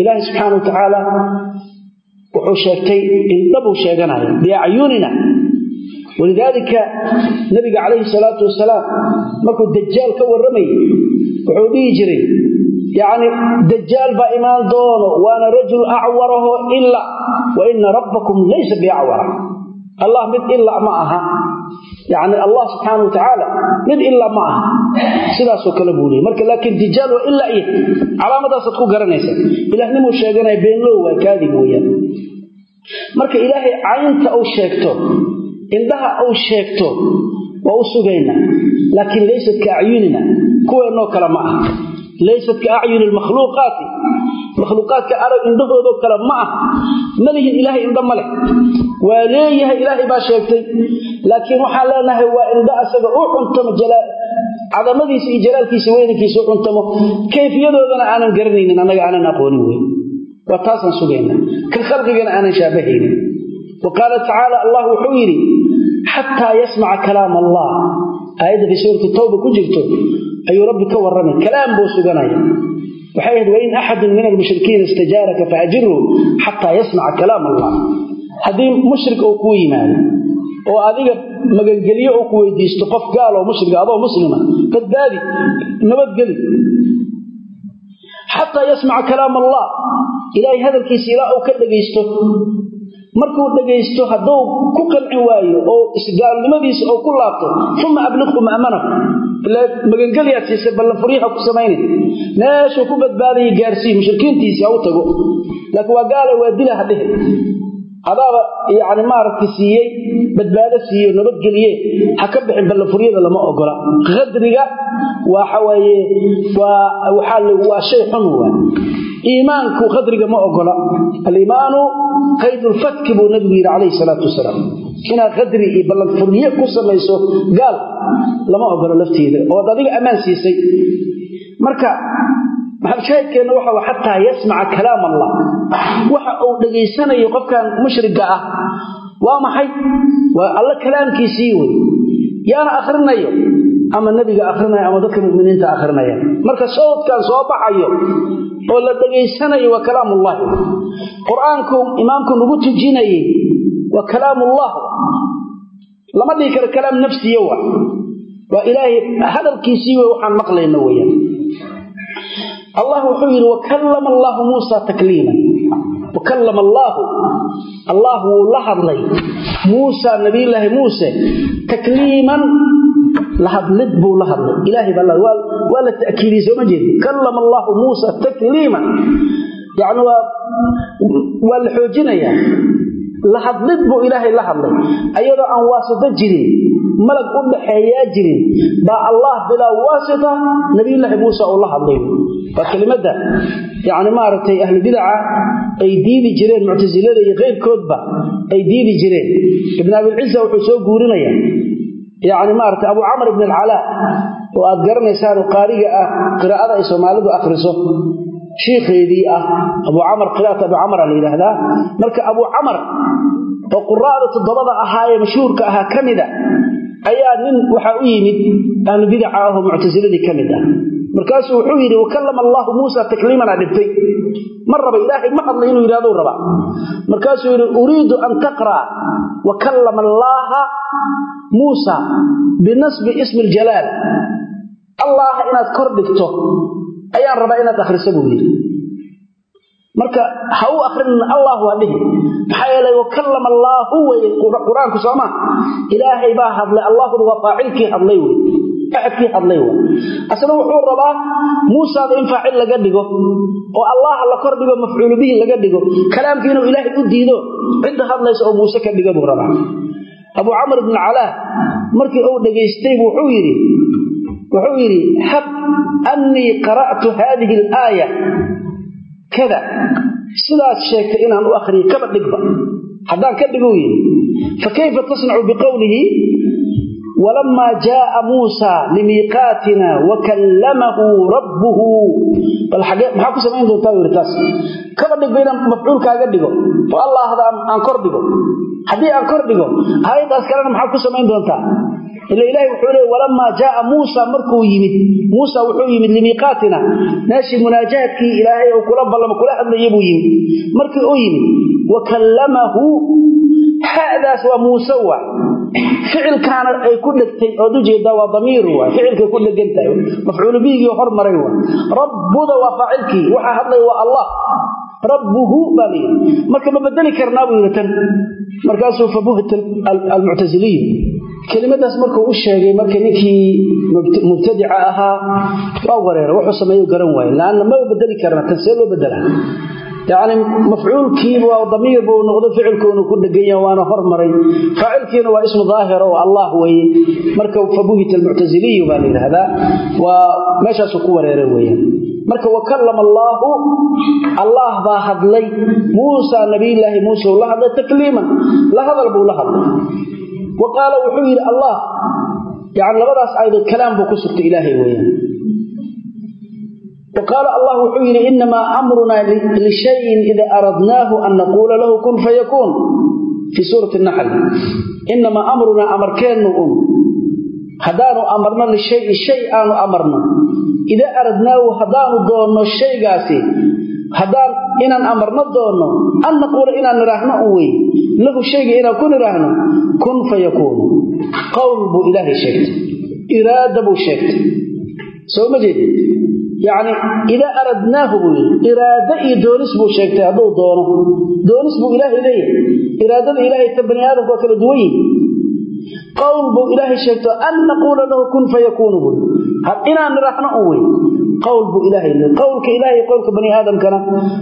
ilaahay subxaana wa tacaala wuxuu sheegtay indhabuu sheeganaya biacyunina walidaalika nabiga calayhi salaatu wasalaam markuu dajaal ka warramayay wuxuu dhihi jiray yacni dajaal baa imaan doono waana rajul acwaraho ila wa ina rabbakum laysa biacwara. Allah mid ila ma aha yacni allah subxaana wa tacaala mid ila ma aha. Sidaasoo kale buu leeyay marka laakiin dajaal waa ila iyo calaamadaasaad ku garanaysa. Ilahnimuu sheeganaya beenlow waa kaadib weeyaan marka ilaahay caynta uu sheegto indhaha uu sheegto waa u sugaynaa. Laakiin laysat ka acyunina kuweennoo kale ma ah laysat ka acyuni lmakhluuqaati makhluuqaadka arag indhahoodoo kale ma ah malihin ilaahay indho ma leh waa leeyahay ilaahay baa sheegtay laakiin waxaan leenahay waa indho asaga u cuntamo cadamadiisa iyo jalaalkiisa weynankiisa u cuntamo kayfiyadoodana aanan garanaynin annaga aanan aqoonin wey waa taasaan sugaynaa ka khalqigana aanan shaabahaynin wa qaala tacaala allah wuxuu yidhi xataa yasmaca kalaam allah aayadda ayuu rabbi ka warramay. Kalaam buu suganaya waxay ahayd wain axadun min almushrikiina istajaaraka faajirhu xataa yasmaca kalaam allah. Haddii mushrik uu kuu yimaado oo adiga magangelyo uu ku weydiisto qof gaal oo mushriga adoo muslima badbaadi nabadgeli. Xataa yasmaca kalaam allah. Ilaahay hadalkiisa ilaa uu ka dhegaysto markuu dhegaysto hadduu ku qancin waayo oo isgaalnimadiisa oo ku laabto uma abliqhu ma'manahu ila magangelyaad siisay ballanfuryaha ku samayna meeshuu ku badbaadaya gaarsiiy mushrikiintiisii ha u tago. Laakiin waa gaala waa dila ha dhehe adaaba yani maaragta siiyey badbaado siiye nabadgeliye ha ka bixin ballanfuryada lama ogola. Qadriga waa shay xun waa iimaanku qadriga ma ogola. Aliimaanu qaydulfatki buu nabigu yidhi calayhi salaatu wasalaam. Inaad qadri iyo ballanfurye ku samayso gaal lama ogola lafteeda. Ood adiga ammaan siisay. Marka maxalshaahidkeenna waxa wa xataa yasmaca kalaam allah. Waxa uu dhegaysanayo qofkan mushriga ah waa maxay? Waa alla kalaamkiisii wey yaana akhrinayo ama nebiga akhrinaya ama dadka muminiinta akhrinaya marka sawdkan soo baxayo oo la dhegaysanayo waa kalaamullahi qur'aanku imaamku nagu tujinayay waa kalaamullah. Lama dhihi karo kalaam nafsiya wa waa ilaahay hadalkiisii wey waxaan maqlayno weyaan allah wuxuu yidhi wakallama allaahu muusa takliiman. Wakallama allaahu allah wuu la hadlay. Muusa nabiyulaahi muuse takliiman lahadlid buu la hadlay. Ilaahay baa waa la ta'kiidiyey sooma jeedi kallama allaahu muusa takliiman yacni waa la xoojinayaa. Lahadlid buu ilaahay la hadlay. Ayadoo aan waasito jirin malag u dhaxeeyaa jirin baa allah bilaa waasita nabiyulaahi muuse uu la hadlay. Waa kelimada yani maaragtay ahlubidaca ay diidi jireen muctasilada iyo keyrkoodba ay diidi jireen. Ibn abilciza wuxuu soo guurinaya yani maarata abu camr ibn alcalaa oo aad garanaysaan qaariga ah qiraa'ada ay soomaalidu akhriso shiikheedii ah abu camar qiraa'at abu camara la yidhaahdaa. Marka abu camar oo quraa'da toddobada ahaa ee mashhuurka ahaa ka mida ayaa nin waxaa u yimid ahlu bidaca ah oo muctasiladii ka mid ah markaasuu wuxuu yidhi wakallama allaahu muusa takliimana dhibtay. Ma raba ilaahay ma hadlay inuu yidhahdou raba. Markaasuu yidhi uriidu an taqra'a wakallama allaaha muusa binasbi ismi aljalaal allah inaad kor dhigto ayaan rabaa inaad akhriso buu yidhi. Marka ha u akrinin allah waa dhihi. Maxaa yeelay wakallama allaahu weye qur'aanku sooma ilaahay baa hadlay allahuna waa faacilkii hadlay wey asna wuxuu rabaa muusaada in faacil laga dhigo oo allah la kor dhigo mafcuulu bihi laga dhigo kalaamkii ilaahay u diido cidda hadlaysa oo muuse ka dhiga rabaa. Abu camr ibn calaa markii uu dhegaystay wuxuu yidhi wuxuu yidhi hab annii qara'tu haadihi alaaya. Kada sidaas sheegtay inaan u akhriyo kaba dhigba. Haddaan ka dhiguu yidhi fakayfa tasnacu biqowlihi walamaa jaaa muusa limiiqaatina wakallamahu rabbuhu bal maxaa ku samayn doontaa yidhi taas kaba dhigba inaan mafcuulkaaga dhigo oo allahda aan kor dhigo haddii aan kor dhigo aayaddaas kalena maxaa ku samayn doontaa ila ilahi wuxuu leey walamaa jaaa muusa markuu yimid muusa wuxuu yimid limiiqaatina meeshii munaajaadkii ilaahay uu kula ballamo kula hadlaya buu yimid hadaas waa muuse waay ficilkaana ay ku dhegtay ood u jeedaa waa damiir waay ficilkay ku dhegan tahay mafcuulu bihigii hormaray waay rabbuda waa faacilkii. Waxaa hadlaya waa allah. Rabbuhu baa layidhi marka ma bedeli karnaa buu yidhi tan. Markaasuu fabuhta almuctasiliyu kelimadaas markuu u sheegay marka ninkii mubtadica ahaa waa wareera wuxuu sameeyu garan waaye laanna maba bedeli yacni mafcuulkiiba damiir buu noqdo ficilkuunu ku dheganya waana hormaray. Faacilkiina waa ismu daahira oo allah weye marka fabuhita almuctasiliyu baa la yidhaahdaa. Waa meeshaasuu ku wareera weeyaan marka wakallama allaahu allah baa hadlay muusa nabiyulaahi muuse uu la hadlay takliiman. La hadal buu la hadlay. Wa qaala wuxuu yidhi allah yani wa qaala allah wuxuu yidhi inamaa amrunaa lishayin ida aradnaahu an naquula lahu kun fayakuun fii suurati naxl inamaa amrunaa amarkeennu un haddaanu amarno lishayin shay aanu amarno idaa aradnaahu haddaanu doonno shaygaasi haddaan inaan amarno doonno an naquula inaan nidhaahno un wey lahu shayga inaan ku nidhaahno kun fayakuunu qowl buu ilaahay sheegtay iraada buu yacni idaa aradnaahu buu yidhi iraado iyo doonis buu sheegtay hadduu doono. Doonis buu ilaahay leeyahay. Iraadada ilaahay ta bani aadamka waa kala duwan yihiin qowl buu ilaahay sheegto an naquula lahu kun fayakuunu buu inaan nidhaahno un wey qowl buu ilaahay leeyahay. Qowlka ilaahay qowlka bani aadamkana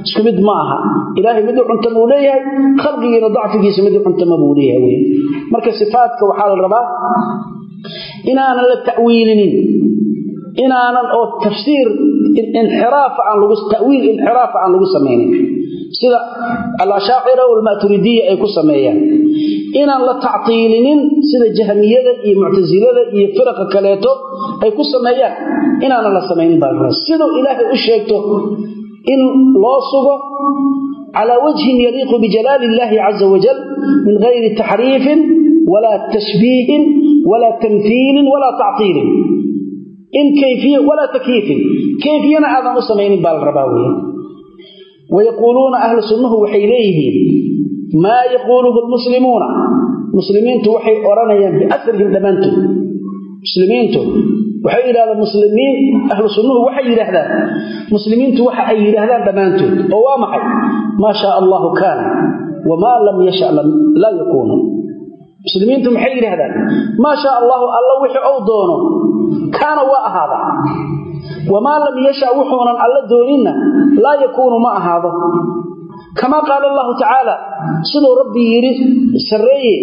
isku mid ma aha. Ilaahay miduu cunta buu leeyahay khalqigiina dacfigiisa miduu cuntama buu leeyahay inaanan oo tafsiir ta'wiil inxiraafa aan lagu samaynin sida al-ashaacira wal-maaturidiya ay ku sameeyaan. Inaan la tactiilinin sida jahmiyada iyo muctasilada iyo firaqa kaleeto ay ku sameeyaan. Inaanan la samaynin baa siduu ilaahay u sheegto in loo sugo calaa wajhin yaliiqu bijalaali illaahi caza wajal min gayri taxriifin walaa tashbiihin walaa tamhiilin walaa tactiilin in kayfiya walaa takyiifin kayfiyana aadan u samaynin baa la rabaa weya wayaquuluuna ahlu sunnuhu waxay leeyihiin maa yaquuluhu lmuslimuuna muslimiintu waxay odhanayaan biasrihim dhammaantood. Muslimiintu waxay yidhahdaan muslimiin ahlu sunnuhu waxay yidhaahdaan. Muslimiintu waxa ay yidhaahdaan dhammaantood oo waa maxay? Maa shaa allahu kaana wamaa lam yasha laa yakuunu muslimiintu maxay yidhaahdaan? Maa shaa allahu alla wixii ou doono kaana waa ahaadaa. Wamaa lam yasha wuxuunan alla dooninna laa yakuunu ma ahaado. Kamaa qaala allahu tacaala siduu rabbi yidhi sarreeye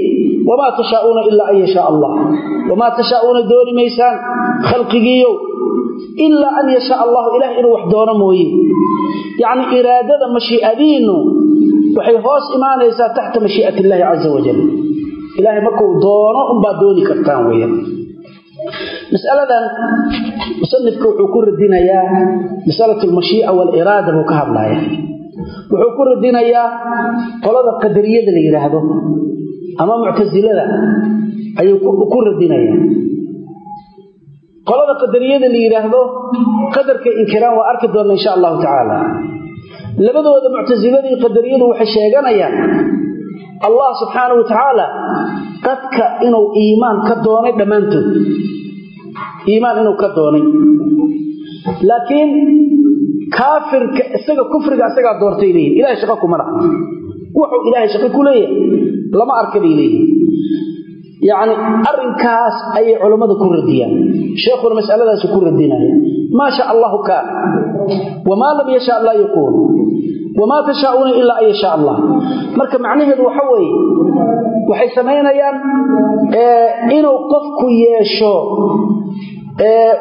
wamaa tashaa'uuna ilaa an yashaa allah. Wamaa tashaa'uuna dooni maysaan khalqigiiyow ilaa an yashaa allahu. Ilaah inuu wax doono mooye. Yacni iraadada mashii'adiinnu waxay hoos imaanaysaa taxta mashii'ati illaahi caza wajal ilaahay markuu doono unbaad dooni kartaan weeyaan. Masaladan musanifka wuxuu ku radinayaa masalat almashii'a waaliraada buu ka hadlaya wuxuu ku radinayaa qolada qadariyada la yidhaahdo ama muctasilada ayuu ku radinayaa. Qolada qadariyada la yidhaahdo qadarka inkiraan waa arki doonna insha allahu tacaala. Labadooda muctasilada iyo qadariyadu waxay sheeganayaan allah subxaanau wa tacaala dadka inuu iimaan ka doonay dhammaantood. Iimaan inuu ka doonay. Laakiin kaafirka isaga kufriga isagaa doortay leeyihiin ilahay shaqo kuma laha. Wuxuu ilaahay shaqo ku leeyahay. Lama arka bay leeyihiin yacni arrinkaas ayay culammada ku radiyaan. Sheekhuna masaladaasu ku radinaya maa sha allahu kaana wamaa lam yasha laa yakuun wamaa tashaa'uuna ilaa an yashaa allah marka macnaheedu waxa weeye waxay samaynayaan inuu qofku yeesho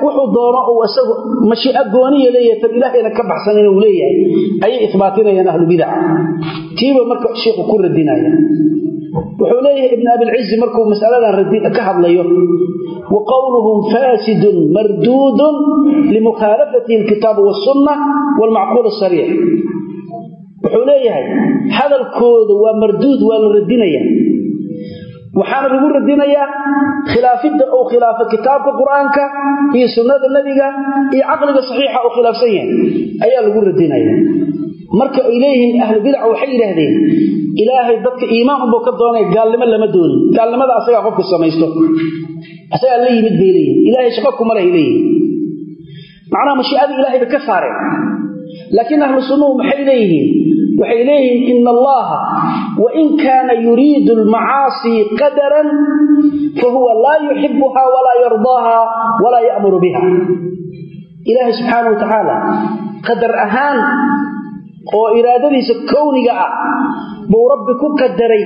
wuxuu doono uu isagu mashii'a gooniya leeyahay tan ilaahayna ka baxsan inuu leeyahay ayay isbaatinayaan ahlu bidaca tiiba marka sheikhu ku radinaya wuxuu leeyahay ibn abilcizi markuu masaladan ka hadlayo wa faasidun marduudun limukhaalafatihi alkitaabu wasunna waalmacquul asariix wuxuu leeyahay hadalkooda waa marduud waa la radinaya. Waxaana lagu radinayaa khilaafidda uu khilaafo kitaabka qur'aanka iyo sunnada nebiga iyo caqliga saxiixa uu khilaafsan yahay. Ayaa lagu radinaya. Marka ay leeyihiin ahlu bidaca waxay yidhaahdeen ilaahay dadka iimaan unbuu ka doonay gaalnimo lama doonin. Gaalnimada asagaa qofku samaysto. Asagaa la yimid bay leeyihiin ilaahay shaqo kuma lahay leeyihiin macnaha mashiicada ilahay bay ka saareen laakiin ahlu sunnuhu maxay leeyihiin? Waxay leeyihiin ina allaha wain kaana yuriidu almacaasi qadaran fahuwa laa yuxibuha walaa yardaaha walaa ya'muru biha. Ilaahay subxaana wa tacaala qadar ahaan oo iraadadiisa kowniga ah buu rabbi ku qadaray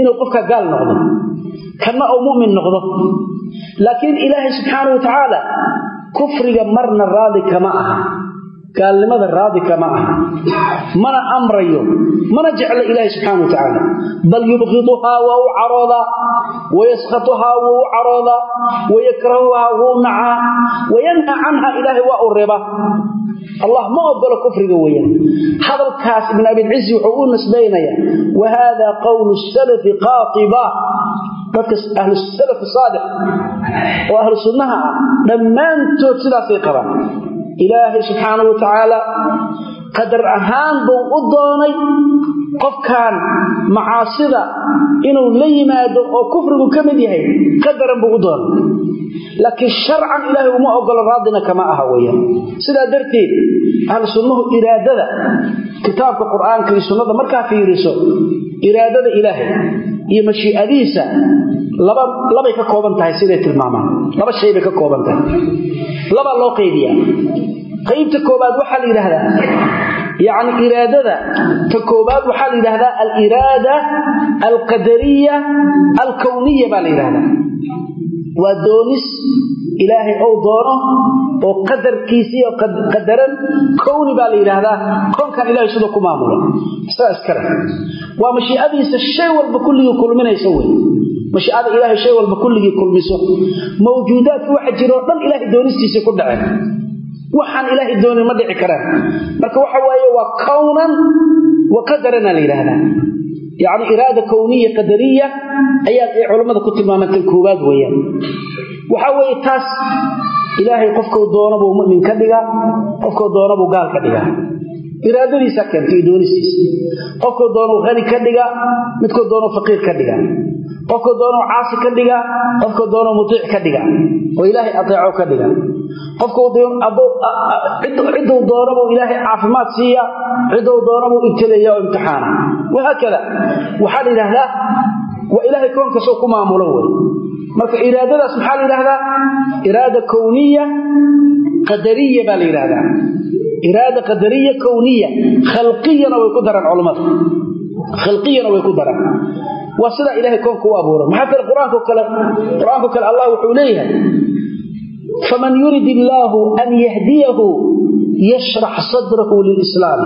inuu qofka gaal noqdo kanna uu mu'min noqdo. Laakiin ilaahay subxaana wa tacaala kufriga marna raadi kama aha gaalnimada raadi kama aha. Mana amrayo mana jeclo ilaahay subxaana wa tacaala bal yubqiduhaa waa u caroodaa wayaskatuhaa wuu u caroodaa wayakrahuhaa wuu nacaa wayanha canha ilaahay waa u reba allah ma ogolo kufriga weeyaan. Hadalkaas ibn abilcizi wuxuu u nisbaynaya wa hada qowlu salafi qaatiba. Dadka ahlusalaf saalix oo ahlu sunnaha ah dhammaantood sidaasay qabaan ilaahay subxaana wa tacaala qadar ahaan buu u doonay qofkan macaasida inuu la yimaado oo kufrigu ka mid yahay qadaran buu u doonay laakiin sharcan ilaahay uma ogolo raadina kama aha weeyaan. Sidaa darteed ahlu sunnuhu iraadada kitaabka qur'aanka iyo sunnada markaa fiiriso iraadada ilaahay iyo mashiicadiisa laba labay ka kooban tahay siday tilmaamaan. Laba shay bay ka kooban tahay. Laba loo qaybiyaa. Qaybta koobaad waxaa la yidhaahdaa yacni iraadada ta koobaad waxaa la yidhaahdaa aliraada alqadariya alkowniya baa la yidhahdaa waa doonis ilaahay ou doono oo qadarkiisii qadaran kowni baa la yidhaahdaa. Koonkan ilahay siduu ku maamulo. Isagaa iskale waa mashiicadiisa shay walba kulligii kulminaysa wey. Mashiicada ilaahay shay walba kulligii oo dhan ilaahay ku dhaceen waxaan ilaahay doonin ma dhici karaan. Marka waxa waaye waa kownan wa qadarana la yidhaahdaa yacni iraada kowniya qadariya ayaa ay culammada ku tilmaamaan tan koowaad weeyaan. Waxaa weeye taas ilaahay qofkuu doono buu mu'min ka dhigaa qofkuu doono buu gaal ka dhigaa iraadadiisa keentay doonistiisa qofkuu doonuu hani ka dhigaa midkuu doonuu faqiir ka dhigaa qofkuu doonuu caasi ka dhigaa qofkuu doonuu mutiic ka dhigaa oo ilaahay ateeco ka dhigaa qofkucidduu doonabuu ilaahay caafimaad siiya cidduu doonabuu ibtileeya oo imtixaana. Wahaakada waxaa la yidhaahdaa waa ilaahay koonkasoo ku maamulo wey. Marka iraadadaas maxaa la yidhahdaa iraada kowniya qadariya baa la yidhahdaa iraada qadariya kowniya khalqiyana way ku daraan culammada khalqiyana way ku daraan. Waa sidaa ilaahay koonka u abuuray maxaa kale qur'aanko kale? Qur'aanko kale allah wuxuu leeyahay faman yurid illaahu an yahdiyahu yashrax sadrahu lilislaam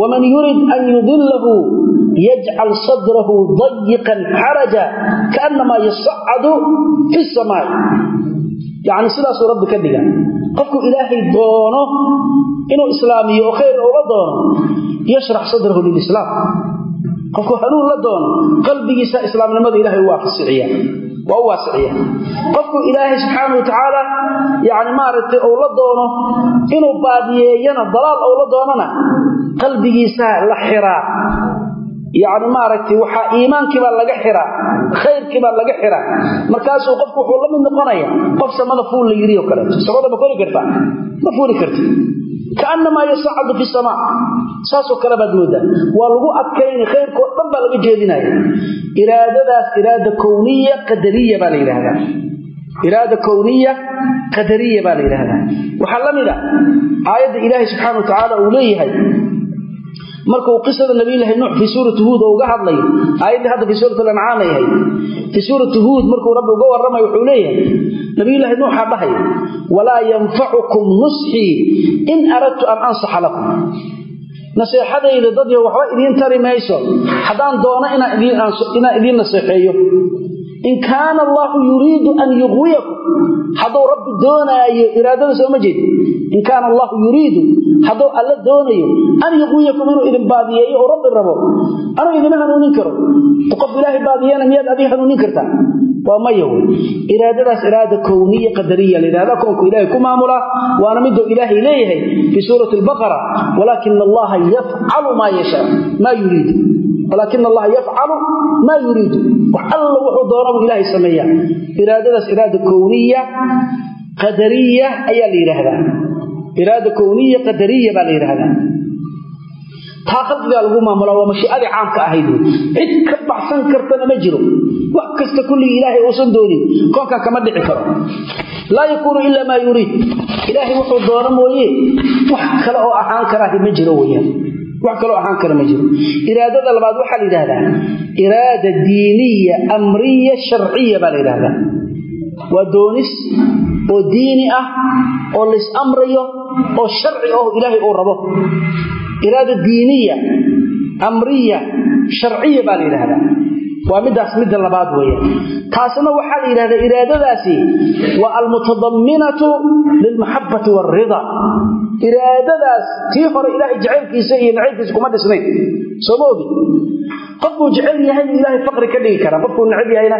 waman yurid an yudilahu yajcal sadrahu dayiqan xaraja kaannamaa yasacadu fi samaai yacni sidaasuu rabbi ka dhiga qofku ilaahay doono inuu islaamiyo oo khayr ula doono yashrax sadrahu lilislaam. Qofku hanuun la doono qalbigiisa islaamnimada ilahay waa u waasiciya qofku ilaahay subxaana wa tacaala yani maaragtay ou la doono inuu baadiyeeyana dalaal ou la doonana qalbigiisa la xiraa yani maaragtay waxaa iimaankiibaa laga xiraa khayrkiibaa laga xiraa. Markaasuu qofku wuxuu la mid noqonaya qof samada fuul la yidhi oo kaleeto samada ma kori kartaa ma fuuli karti. Kaannamaa yasacadu fi samaa. Saasoo kale baad moodaa. Waa lagu adkayni khayrkao dhan baa laga jeedinaya. Iraadadaas iraada kowniya qadariya baa la yidhaahdaa. Iraada kowniya qadariya baa la yidhaahdaa. Waxaa la mid a aayadda ilaahay subxaana wa tacaala uu leeyahay markuu qisada nabiylahi nuux fii suurati huud oo uga hadlayo aayaddii hadda fii suurat lancaam ay ahayd fii suurati huud markuu rabbi uga warramayo wuxuu leeyahay nabiyulaahi nuuxaa dhahaya walaa yanfacukum nusxii in aradtu an ansaxa lakum. Naseexadayda dadyo waxba idiin tari mayso haddaan doono inaan idiin naseexeeyo in kaana allaahu yuriidu an yuqwiyakum hadduu rabbi doonaayo iraadada sooma jeed in kaana allaahu yuriidu hadduu alla doonayo an yuqwiyakum inuu idin baadiyeeyo oo rabbi rabo anuu idima hanuunin karo qof ilaahay baadiyana miyaad adiga hanuunin kartaa waa maya wey iraadadaas iraada kowniya qadariya layidhahda koonku ilaahay ku maamulaa waana miduu ilaahay leeyahay fii suurati albaqara walaakina allaha yafcalu maa yashaa maa yuriidu walaakin allaha yafcalu maa yuriidu. Wax alla wuxuu doonabuu ilaahay sameeyaa. Iraadadaas iraada kowniya qadariya ayaa la yidhaahdaa iraada kowniya qadariya baa la yidhaahdaa taa khalqigaa lagu maamulaa waa mashiicadii caamka ahayd. Cid ka baxsan kartana ma jiro. Wax kasta kulligii ilaahay uusan doonin. Koonkan kama dhici karo. Laa yakuunu ila maa yuriid. Ilaahay wuxuu doono mooye. Wax kale oo wax kaloo ahaan kara ma jiro iraadada labaad waxaa la yidhahdaa iraada diiniya amriya sharciya baa la yidhahdaa waa doonis oo diini ah oo lays amrayo oo sharci oh ilaahay uu rabo. Iraada diiniya amriya sharciya baa la yidhahdaa waa midaas midda labaad weeyaan taasna waxaa la yidhahdaa iraadadaasi waa almutadamminatu lilmaxabbati waalrida iraadadaas tii hore ilaahay jacaylkiisa iyo nacaybkiisa kuma dhisnayn. Sooma ogi? Qofkuu jecel yahay ilaahay faqri ka dhigi karaa qofkuu necab yahayna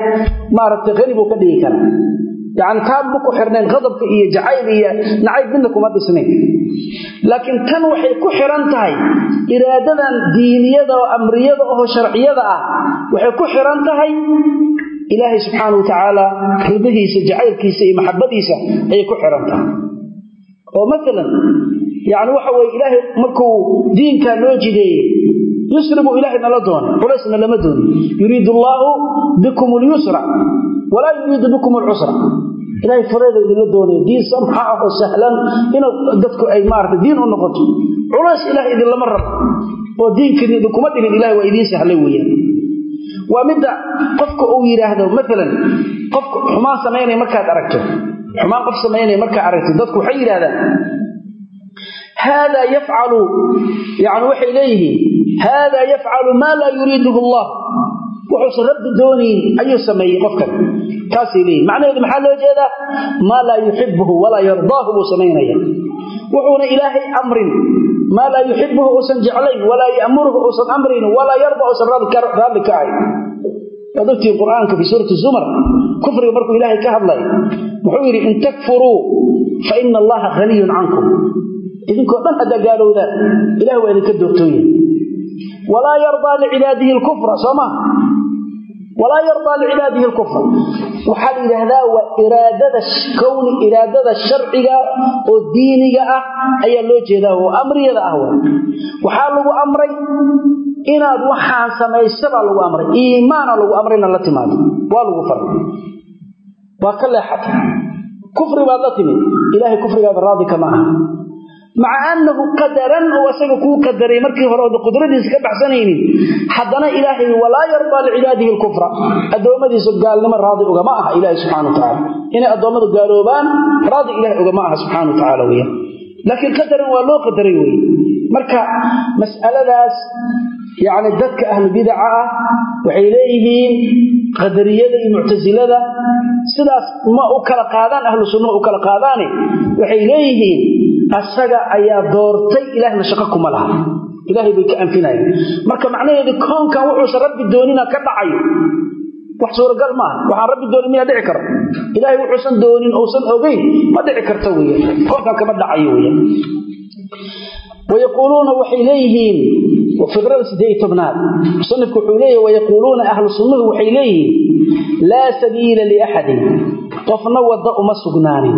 maaragtay hani buu ka dhigi karaa yani taan ma ku xirnayn qadabka iyo jacayl iyo nacayb midna kuma dhisnayn. Laakiin tan waxay ku xiran tahay iraadadan diiniyada oo amriyada oo sharciyada ah waxay ku xiran tahay ilaahay subxaana wa tacaala ridihiisa jacaylkiisa iyo maxabadiisa ayay ku xiran tahay. Oo maalan yani waxa weye ilaahay markuu diinkaa noo jideeyey yusri buu ilaahay nala doonay culaysna lama doonin. Yuriidu allaahu bikum lyusra walaa yuriidu bikum alcusra ilahay fureeda idinla doonaya diin samxa ah oo sahlan inuu dadku ay maarata diin u noqoto. Culays ilahay idinlama rabo oo diinkiin idinkuma dhilin ilahay waa idiin sahlay weeyaan. Waa midda qofka uu yidhaahdo maalan qofka xumaan samaynaya markaad aragto xumaan qof samaynaya markaad aragto dadku waxay yidhahdaan haadaa yafcalu yani waxay leeyihiin haadaa yafcalu maa laa yuriiduhu allah. Wuxuusan rabbi doonayn ayuu sameeyey qofkan taasay leeyihiin macnaheedu maxaa loo jeedaa? Maa laa yuxibuhu walaa yardaahu buu samaynaya. Wuxuuna ilaahay amrin maa laa yuxibuhu uusan jeclayn walaa ya'muruhu uusan amrayn walaa yarda uusan raalli ka ahayn. Waad ogtihiin qur'aanka fii suurati zumar kufriga markuu ilaahay ka hadlay wuxuu yidhi in takfuruu fa ina allaha haniyun cankum. Idinkoo dhan haddaa gaalowdaan ilah waa idinka doortooye walaa yardaa licibaadihi lkufra soo walaa yardaa licibaadihi lkufra waxaa la yidhaahdaa waa iraadada kowni iraadada sharciga oo diiniga ah ayaa loo jeedaa oo amriyada ah waxaa lagu amray inaad waxaan samaysabaa lagu amray iimaana lagu amray inaad la timaado. Waa lagu faray. Waa ka leexatay. Kufri maca annahu qadaran oo asaga kuu qadaray markii hore ooda qudradiisa ka baxsanaynin haddana ilaahay walaa yardaa licibaadihi lkufra addoommadiisa gaalnimo raadi ugama aha ilaahay subxana wa tacaala inay addoommadu gaaloobaan raadi ilahay ugama aha subxana wa tacaala weyaan laakiin qadaran waa loo qadaray weye marka mas'aladaas yacni dadka ahlu bidaca ah waxay leeyihiin qadariyada iyo muctasilada sidaas ma u kala qaadaan ahlu sunnaha u kala qaadaane waxay leeyihiin asaga ayaa doortay ilaahna shaqo kuma laha. Ilaahay bay ka anfinayaan. Marka macnaheedu koonkan wuxuusan rabbi doonina ka dhacayo. Wax suuragal maaha. Waxaan rabbi doonin miyaa dhici karo? Ilaahay wuxuusan doonin uusan ogeyn? Ma dhici karto weya koonkan kama dhacayo weya wayaquuluuna waxay leeyihiin fikrada siddeed iyo tobnaad musanifku wuxuu leeyahy wayaquuluuna ahlu sunnuhu waxay leeyihiin laa sabiila liaxadin qofna wadda uma sugnaanin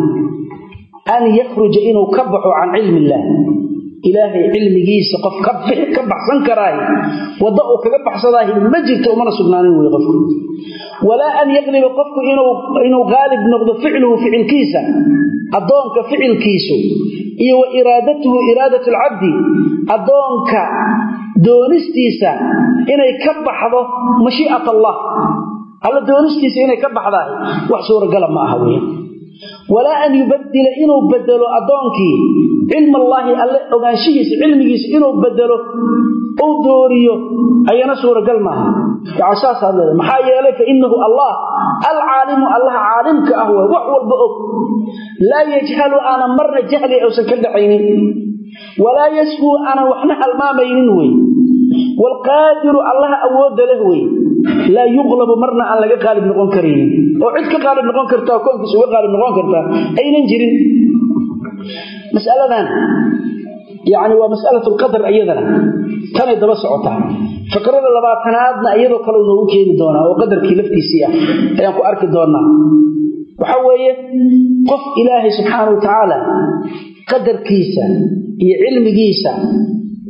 an yakhruja inuu ka baxo can cilmi illaah ilaahay cilmigiisa qof ka baxsan karaay wadda uu kaga baxsadaahi ma jirto umana sugnaanin wey qofku. Walaa an yaqliba qofku inuu qaalib noqdo ficluhu ficilkiisa addoonka ficilkiisu iyo wa iraadatuhu iraadat alcabdi addoonka doonistiisa inay ka baxdo mashii'at allah. Alla doonistiisa inay ka baxdaah wax suuragala ma aha weya walaa an yubadila inuu bedelo addoonkii cilm allaahi alle ogaanshihiisa cilmigiisa inuu bedelo uu dooriyo ayana suuragal maaha. Yani saasaad leeda maxaa yeelay fa inahu allah alcaalimu allaha caalimka ah way wax walba og. Laa yajhalu aanan marna jahli uusan ka dhacaynin. Walaa yashuu aanan waxna halmaamaynin wey waalqaadiru allaha awoodda leh wey laa yuqlabu marna aan laga qaalib noqon karaynin oo cid ka qaalib noqon karta oo koonkiisa uga qaalib noqon karta aynan jirin masaladan yani waa masalat lqadar iyadana tanay daba socotaa fikrada labaatanaadna iyadoo kale noogu keeni doonaa oo qadarkii laftiisii ah ayaan ku arki doonaa waxa weeye qof ilaahay subxaana wa tacaala iyo cilmigiisa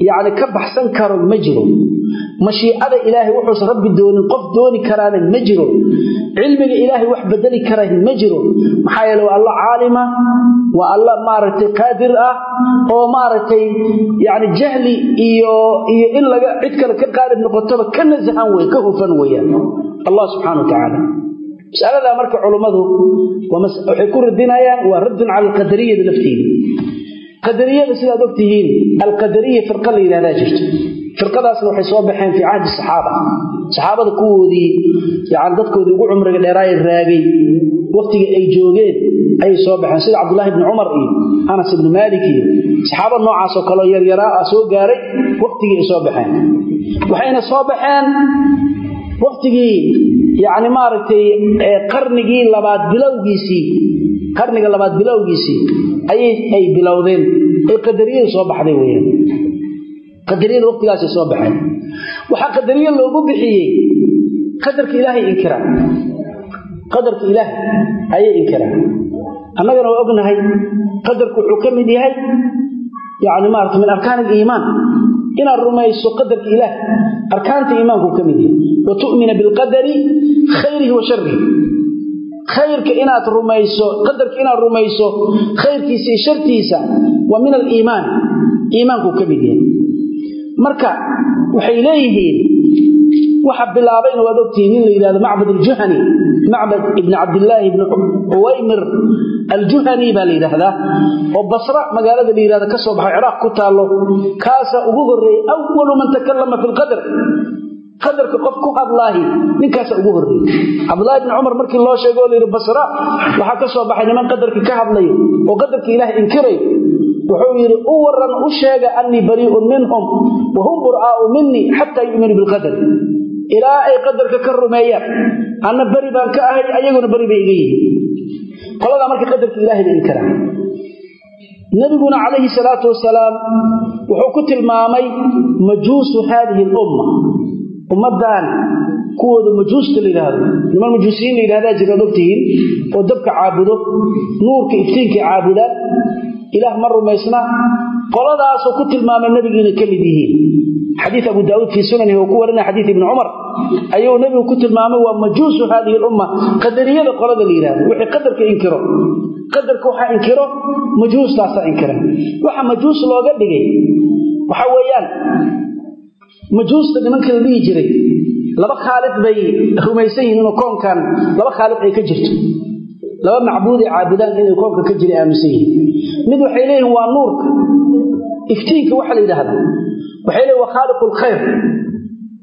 yacni ka baxsan karo ma jiro. Mashiicada ilaahay wuxuusan rabbi doonin qof dooni karaana ma jiro. Cilmiga ilaahay wax bedeli karaah ma jiro. Maxaa yeele waa alla caalima waa alla maaragtay qaadir ah oo maaragtay yani jahli iyo iyo in laga cid kale ka qaalib noqotoba ka nasahan wey ka hufan weeyaan. Allah subxana wa tacaala masaladaa marka culummadu waxay ku radinayaan waa raddun cala alqadariyada lafteeda qadariyada sidaad og tihiin alqadariya firqa la yidhahdaa jirto. Firqadaasna waxay soo baxeen fii cahdi saxaaba. Saxaabada kuwoodii yani dadkoodii ugu cumriga dheeraaye raagay wakhtigii ay joogeen ayay soo baxeen. Sida cabdulahi bni cumar iyo anas ibni maalik iyo saxaaba noocaasoo kaleo yaryaraa ah soo gaaray wakhtigii ay soo baxeen. Waxayna soo baxeen wakhtigii yani maaragtay qarnigii labaad bilowgiisii qarniga labaad bilowgiisii ay bilowdeen. Ay qadariyadu soo baxday weyaan qadariyada waqtigaasay soo baxeen. Waxaa qadariye loogu bixiyey qadarka ilaahay inkiraan qadarka ilaahay ayay inkiraan. Annagana waa ognahay qadarku wuxuu ka mid yahay yani maarata min arkaan aliimaan inaad rumayso qadarka ilaahay arkaanta iimaankuu ka mid yahay. Wa tu'mina bilqadari khayrihi wa sharihi khayrka inaad rumayso qadarka inaad rumayso khayrkiisa iyo shartiisa waa min aliimaan iimaankuu ka mid yahay. Marka waxay leeyihiin waxa bilaabayna waad ogtihiin nin la yidhahdo macbad aljuhani macbad ibni cabdillaahi ibni uwaymir aljuhani baa la yidhaahdaa oo basra magaalada la yidhahda ka soo baxay ciraaq ku taallo kaasaa ugu horreeyey awalu man takallama fi lqadar qadarka qof ku hadlaahi ninkaasa ugu horreeyey cabdulahi bni cumar markii loo sheego layidhi basra waxaa ka soo baxay niman qadarka ka hadlayo oo qadarka ilaah inkirayo wuxuu yidhi u waran u sheega annii barii'un minhum wa bur'aa'u minii xataa yu'minuu bilqadar ilaa ay qadarka ka rumeeyaan anna beri baan ka ahay ayaguna beri bay iga yihiin. Qoladaa marka qadarka ilahay bay inkaraan nabiguna calayhi salaatu wasalaam wuxuu ku tilmaamay majuusu haadihi alumma ummaddan kuwooda majuusta la yidhaahdo. Niman majuusiyiin la yidhahdaa jira ad ogtihiin oo dabka caabudo nuurka iftiinkay caabudaan ilaah ma rumaysna qoladaasoo ku tilmaamay nabigiina ka mid yihiin. Xadii abu daauud fii sunanihi uu ku warinaya xadii ibni cumar ayuu nebigu ku tilmaamay waa majuusu haadihi lumma qadariyada qolada la yidhahdo wixii qadarka inkiro qadarka waxaa inkiro majuustaasaa inkira. Waxa majuus looga dhigay waxa weeyaan majuusta nimanka la dhihi jiray? Laba khaalid bay rumaysan yihiin inuu koonkan laba khaalid ay ka jirto. Laba macbuuday caabudaan inay koonka ka jira aaminsan yihiin. Mid waxay leeyihiin waa nuurka. Iftiinka waxa la yidhaahda waxay leeyihiin waa khaaliqu lkhayr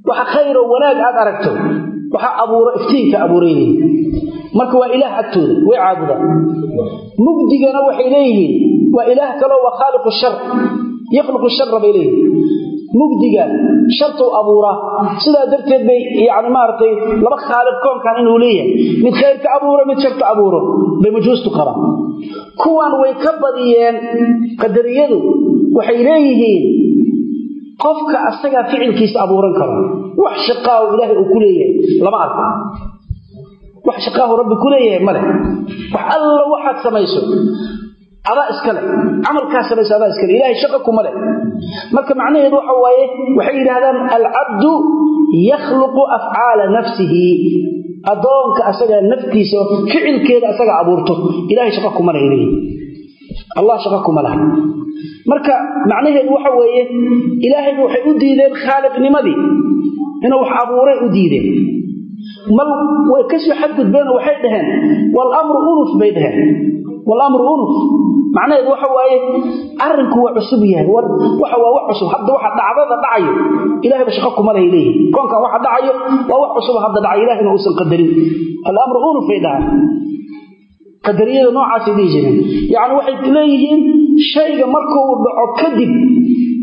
waxa khayroo wanaag aad aragto. Waxa abuuro iftiinka abuurayleyihin marka waa ilaah agtooda way caabudaan. Mugdigana waxay leeyihiin waa ilaah kaloo waa khaaliqu shar yakhluqu shara bay leeyihiin mugdiga shartuu abuuraa sidaa darteed bay yani maaragtay laba khaalib koonkan inuu leeyahay. Mid khayrka abuuro mid sharta abuuro. Bay majuustu qabaan kuwan way ka badiyeen qadariyadu waxay leeyihiin qofka asagaa ficilkiisa abuuran karo. Wax shaqaahu ilaahay uu ku leeyahay lama arko. Wax shaqaahu rabbi ku leeyahay male wax alla waxaad samayso adaa iskale. Camalkaa samayso adaa iskale. Ilahay shaqa kuma leh. Marka macnaheedu waxa waaye waxay yidhaahdaan alcabdu yakhluqu afcaala nafsihi. Addoonka asagaa naftiisa ficilkeeda asaga abuurto. Ilahay shaqa kuma leh allah shaqa kuma laha marka macnaheedu waxa weeye ilaahayba waxay u diideen khaaliqnimadii. Inuu wax abuuray u diideen. Mal way ka soo xadgudbeen waxay dhaheen. Walamru unuf bay dhaheen walamru unuf. Macnaheedu waxa waaye arrinku waa cusub yahay. Waxa waa wax cusub. Hadda waxa dhacdada dhacayo. Ilahayba shaqo kuma lahay leeyihi koonkan waxa dhacayo waa wax cusub hadda dhacayo. Ilahayna uusan qadarin. Alamru unuf bay dhahaan qadariyada noocaasay dhihi jireen. Yacni waxay leeyihiin shayga markuu dhaco kadib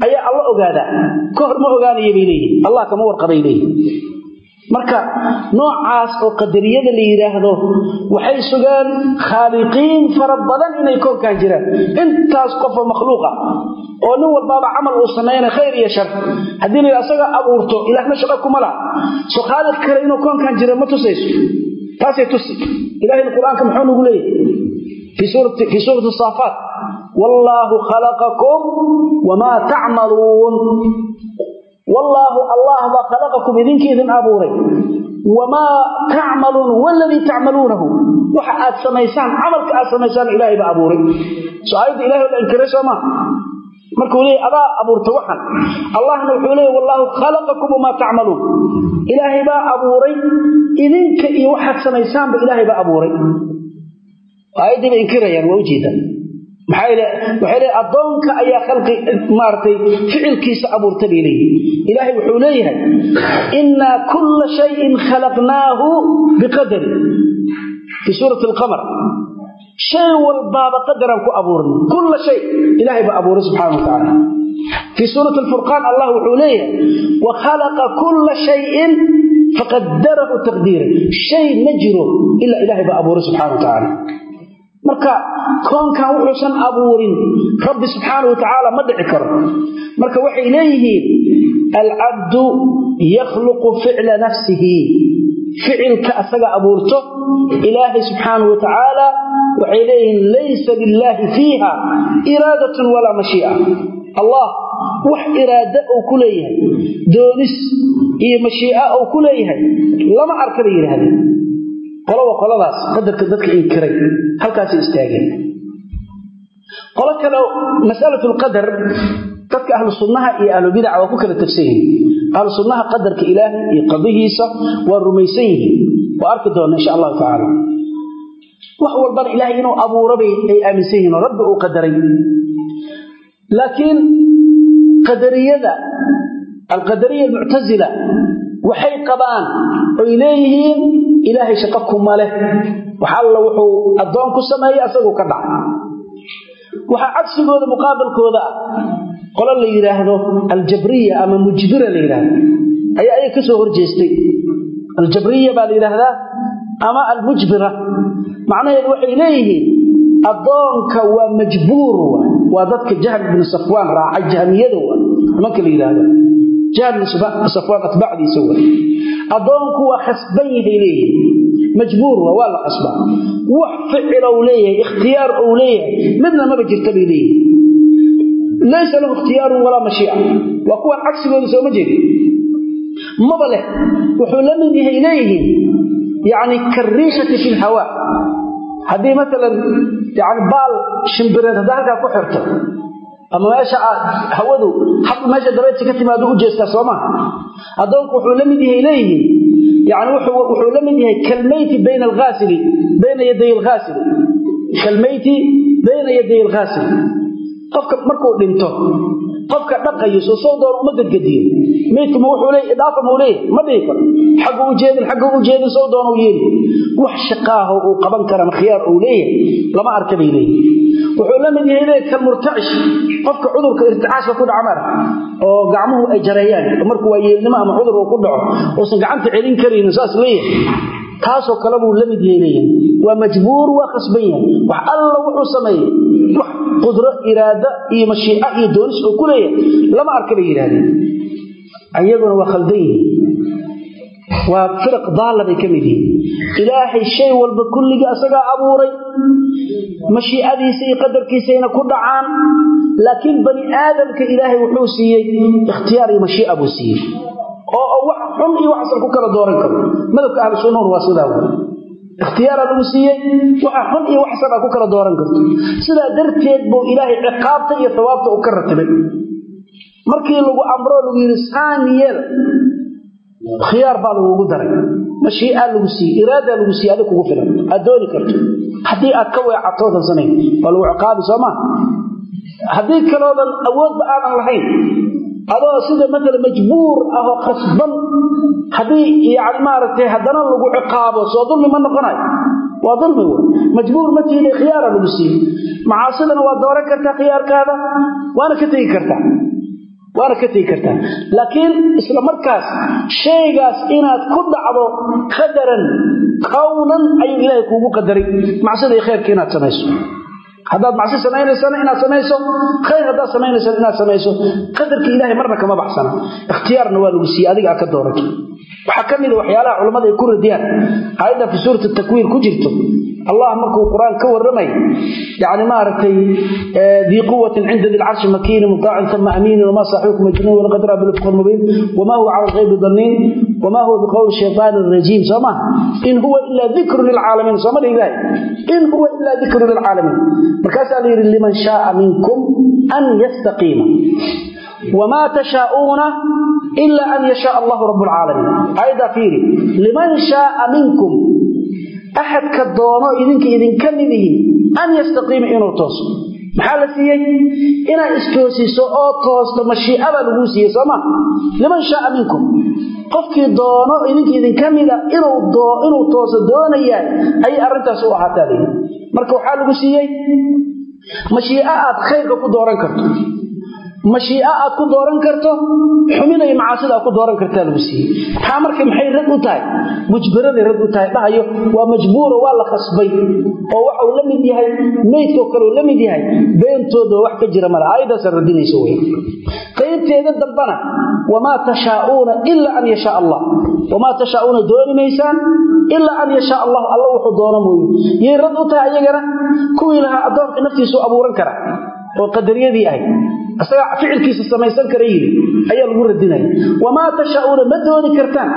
ayaa alla ogaadaa ka hor ma ogaanaya bay leeyihiin allah kama warqabay leeyihiin marka noocaas oo qadariyada la yidhaahdo waxay sugaan khaaliqiin fara badan inay koonkan jiraan. Intaas qofoo makhluuqa oo nin walbaaba camal uu sameynay khayr iyo shar. Haddii la asaga abuurto ilaahna shaqo kuma laha. So khaaliq kale inuu koonkan jira ma tusayso. Taasay tusi. Ilahayna qur'aanka muxuu nagu leeyahy fii suurati saafaat wallaahu khalaqakum wamaa tacmaluun wallaahu allah baa khalaqakum idinka idin abuuray. Wamaa tacmaluun waladii tacmaluunahu waxa aad samaysaan camalka aad samaysaan ilaahay baa abuuray. So aayadda ilahay la inkiray adaa abuurta waxan. Allahna wuxuu leeyay wallaahu khalaqakum wamaa tacmaluun ilaahay baa abuuray idinka iyo waxaad samaysaanba ilaahay baa abuuray. Aayaddii bay inkirayaan waa ujeedaan maxay leey addoonka ayaa khalqi maaragtay ficilkiisa abuurta bay leeyihiin ilaahay wuxuu leeyahay innaa kulla shayin khalaqnaahu biqadari. Fii suurati alqamar. Shay walbaaba qadaraan ku abuurnay kulla shay ilaahay baa abuuray subxana wa tacaala fii suurati alfurqaan allah wuxuu leeyahay wa khalaqa kulla shayin faqadarahu taqdiira shay ma jiro ilaa ilaahay baa abuuray subxana wa tacaala marka koonkan wuxuusan abuurin. Rabbi subxaana wa tacaala ma dhici karo. Marka waxay leeyihiin alcabdu yakhluqu ficla nafsihi. Ficilka asaga abuurto ilaahay subxaana wa tacaala waxay leeyihiin laysa lilaahi fiiha iraadatun walaa mashii'a. Allah wax iraada uu ku leeyahay doonis iyo mashii'a uu ku leeyahay lama arka bay yidhaahdeen qoloba qoladaas qadarka dadka inkiray halkaasay istaageen. Qolo kale masalatu lqadar dadka ahlu sunnaha iyo ahlu bidaca waa ku kala tagsan yihiin. Ahlu sunnaha qadarka ilaahay iyo qadihiisa waa rumaysan yihiin. Waa arki doona insha allahu tacaala wax walbana ilaahay inuu abuurabay ay aaminsan yihiin oo rabbi uu qadaray. Laakiin qadariyada alqadariya almuctasila waxay qabaan oy leeyihiin ilaahay shaqo kuma leh. Wax alla wuxuu addoon ku sameeyey asaguu ka dhaca waxaa cagsigooda muqaabalkooda ah qolo la yidhaahdo aljabriya ama mujbira la yidhaahdo ayaa ayaga ka soo horjeestay. Aljabriya baa la yidhaahdaa ama almujbira. Macnaheedu waxay leeyihiin addoonka waa majbuur waa dadka jahl bnu safwaan raacay jahmiyada nimanka la yidhaahdo wa addoonku waa khasban yahay leeyihiin majbuur waa waa la khasbaa wax ficil ou leeyahay ikhtiyaar ou leeyahay midna maba jirta bay leeyihiin laysa lahu ikhtiyaarun walaa mashiica waa kuwan cagsigooda sooma jeedin maba leh. Wuxuu la mid yahay leeyihiin yani kariishati fi lhawaa haddii maalan yani baal shimbireed haddaa halkaa ku xirto ama meesha aad hawadu hadda meesha dabeedsi ka timaado u jeestaa soo maha addoonku wuxuu la mid yahay leeyihiin. Yani wuxuu la mid yahay kalmayti bayna alhaasili bayna yaday alhaasili kalmayti bayna yaday alhaasili qofka markuu dhinto qofka dhaqayo soo soo doon uma gadgadiyo meydkuma wuxuu leeyahay idaafa muu leeyahay ma dhihi karo. Xagga u jeedin xagga u jeedin soo doon yeeli. Wax shaqaaho uu qaban kara khiyaar uu leeyahay lama arka bay leeyahay wuxuu la mid yahay kan murtacish qofka cudurka irticaashka ku dhaca mara oo gacmuhu ay jareeyaan markuu waa yeelnimo ama cudur uu ku dhaco uusan gacanta celin karaynin saas leeyahay taasoo kale buu la mid leeyahay waa majbuur waa khasban yahay. Wax alla wuxuu sameeyey. Wax qudro iraada iyo mashiica iyo doonis uu ku leeyahay. Lama arka bay yidhahdeen ayaguna waa khaldan yihiin waa firaq daalla bay ka mid yihiin. Ilaahay shay walba kulligii asagaa abuuray. Mashiicadiisa iyo qadarkiisayna ku dhacaan. Laakiin bani aadamka ilaahay wuxuu siiyey ikhtiyaar iyo mashiica buu siiyey oo wax xun iyo waxsan ku kala dooran karo. Madabka ahlu sunnuhun waa sidaa wey ikhtiyaaraa lagu siiyey waxa xun iyo waxsan aa ku kala dooran karto. Sidaa darteed buu ilaahay ciqaabta iyo hawaabta u ka ratibay. Markii lagu amroo lagu yidhi saaniyeel khiyaar baa lagugu daray. Mashiiaa lagu siiyey iraadaa lagu siiyey adig kugu filan. Aad dooni karto. Haddii aad ka weecatoodan sanayn waa lagu ciqaabi soo maa haddii kaloodan awoodba aadan lahayn adoo sida maala majbuur ah oo khasban haddii yani maaragtay haddana lagu ciqaabo soo dulmi ma noqonayo waa dulmi w majbuur ma tiida khiyaara lagu siiyey macaasidana waa dooran kartaa khiyaarkaada waana ka tegi kartaa. Waana ka tegi kartaa. Laakiin isla markaas shaygaas inaad ku dhacdo qadaran kawnan ayuu ilaahay kuugu qadaray macsida iyo khayrka inaad samayso haddaad macsi samaynaysana inaad samayso khayr haddaad samaynaysana inaad samayso qadarka ilaahay marna kama baxsana. Ikhtiyaarna waa lagu siiyey adiga ka doorato waxaa ka mida waxyaalaha culammada ay ku radiyaan aayadda fi suurat takwiir ku jirto allah markuu qur'aan ka warramay yani maaragtay dii quwatin cinda di lcarshi makiini mutaacin sama amiinin wama saaxibukum majnuun walaqad raa bilufq mubiin wama huwa cala alghaybi daniin wama huwa biqowli shaytaan rajiim. Soo ma in huwa ila dikru lilcaalamiin sooma dhihi ilahay in huwa ila dikru lilcaalamiin markaasaa la yidhi liman shaaa minkum an yastaqiima wmaa tashaauuna ila an yashaa allahu rab lcaalamiin aayaddaa fiiri liman shaaa minkum axadka doono idinka idinka mid an yastaqiima inuu tooso maxaa la siiyey? Inaad istoosiso oo toosto mashiicabaa laguu siiyey sooma liman shaaa minkum qofkii doono idinka idinka mida inuu tooso doonayaa ayay arrintaas u ahaataa marka waxaa lagu siiyey mashiico aad khayrka ku dooran karto. Mashiico aad ku dooran karto xumina macaasida aad ku dooran kartaa lagu siiyey. Maxaa marka maxay rad u tahay? Mujbiraday rad u tahay. Dhahayo waa majbuuro waa la khasbay oo waxau la mid yahay meydkoo kaleu la mid yahay beentooda wax ka jira male aayaddaasa radinayso wey qaybteeda dambana wamaa tashaauuna ila an yashaa allah wamaa tashaauuna dooni maysaan ilaa an yashaa allahu alla wuxuu doono mooye yay rad u tahay iyagana kuwii lahaa addoonka naftiisu abuuran kara oo qadariyadii ahay isagaa ficilkiisa samaysan kara yidhi. Ayaa lagu radinaya wamaa tashaauuna ma dooni kartaan.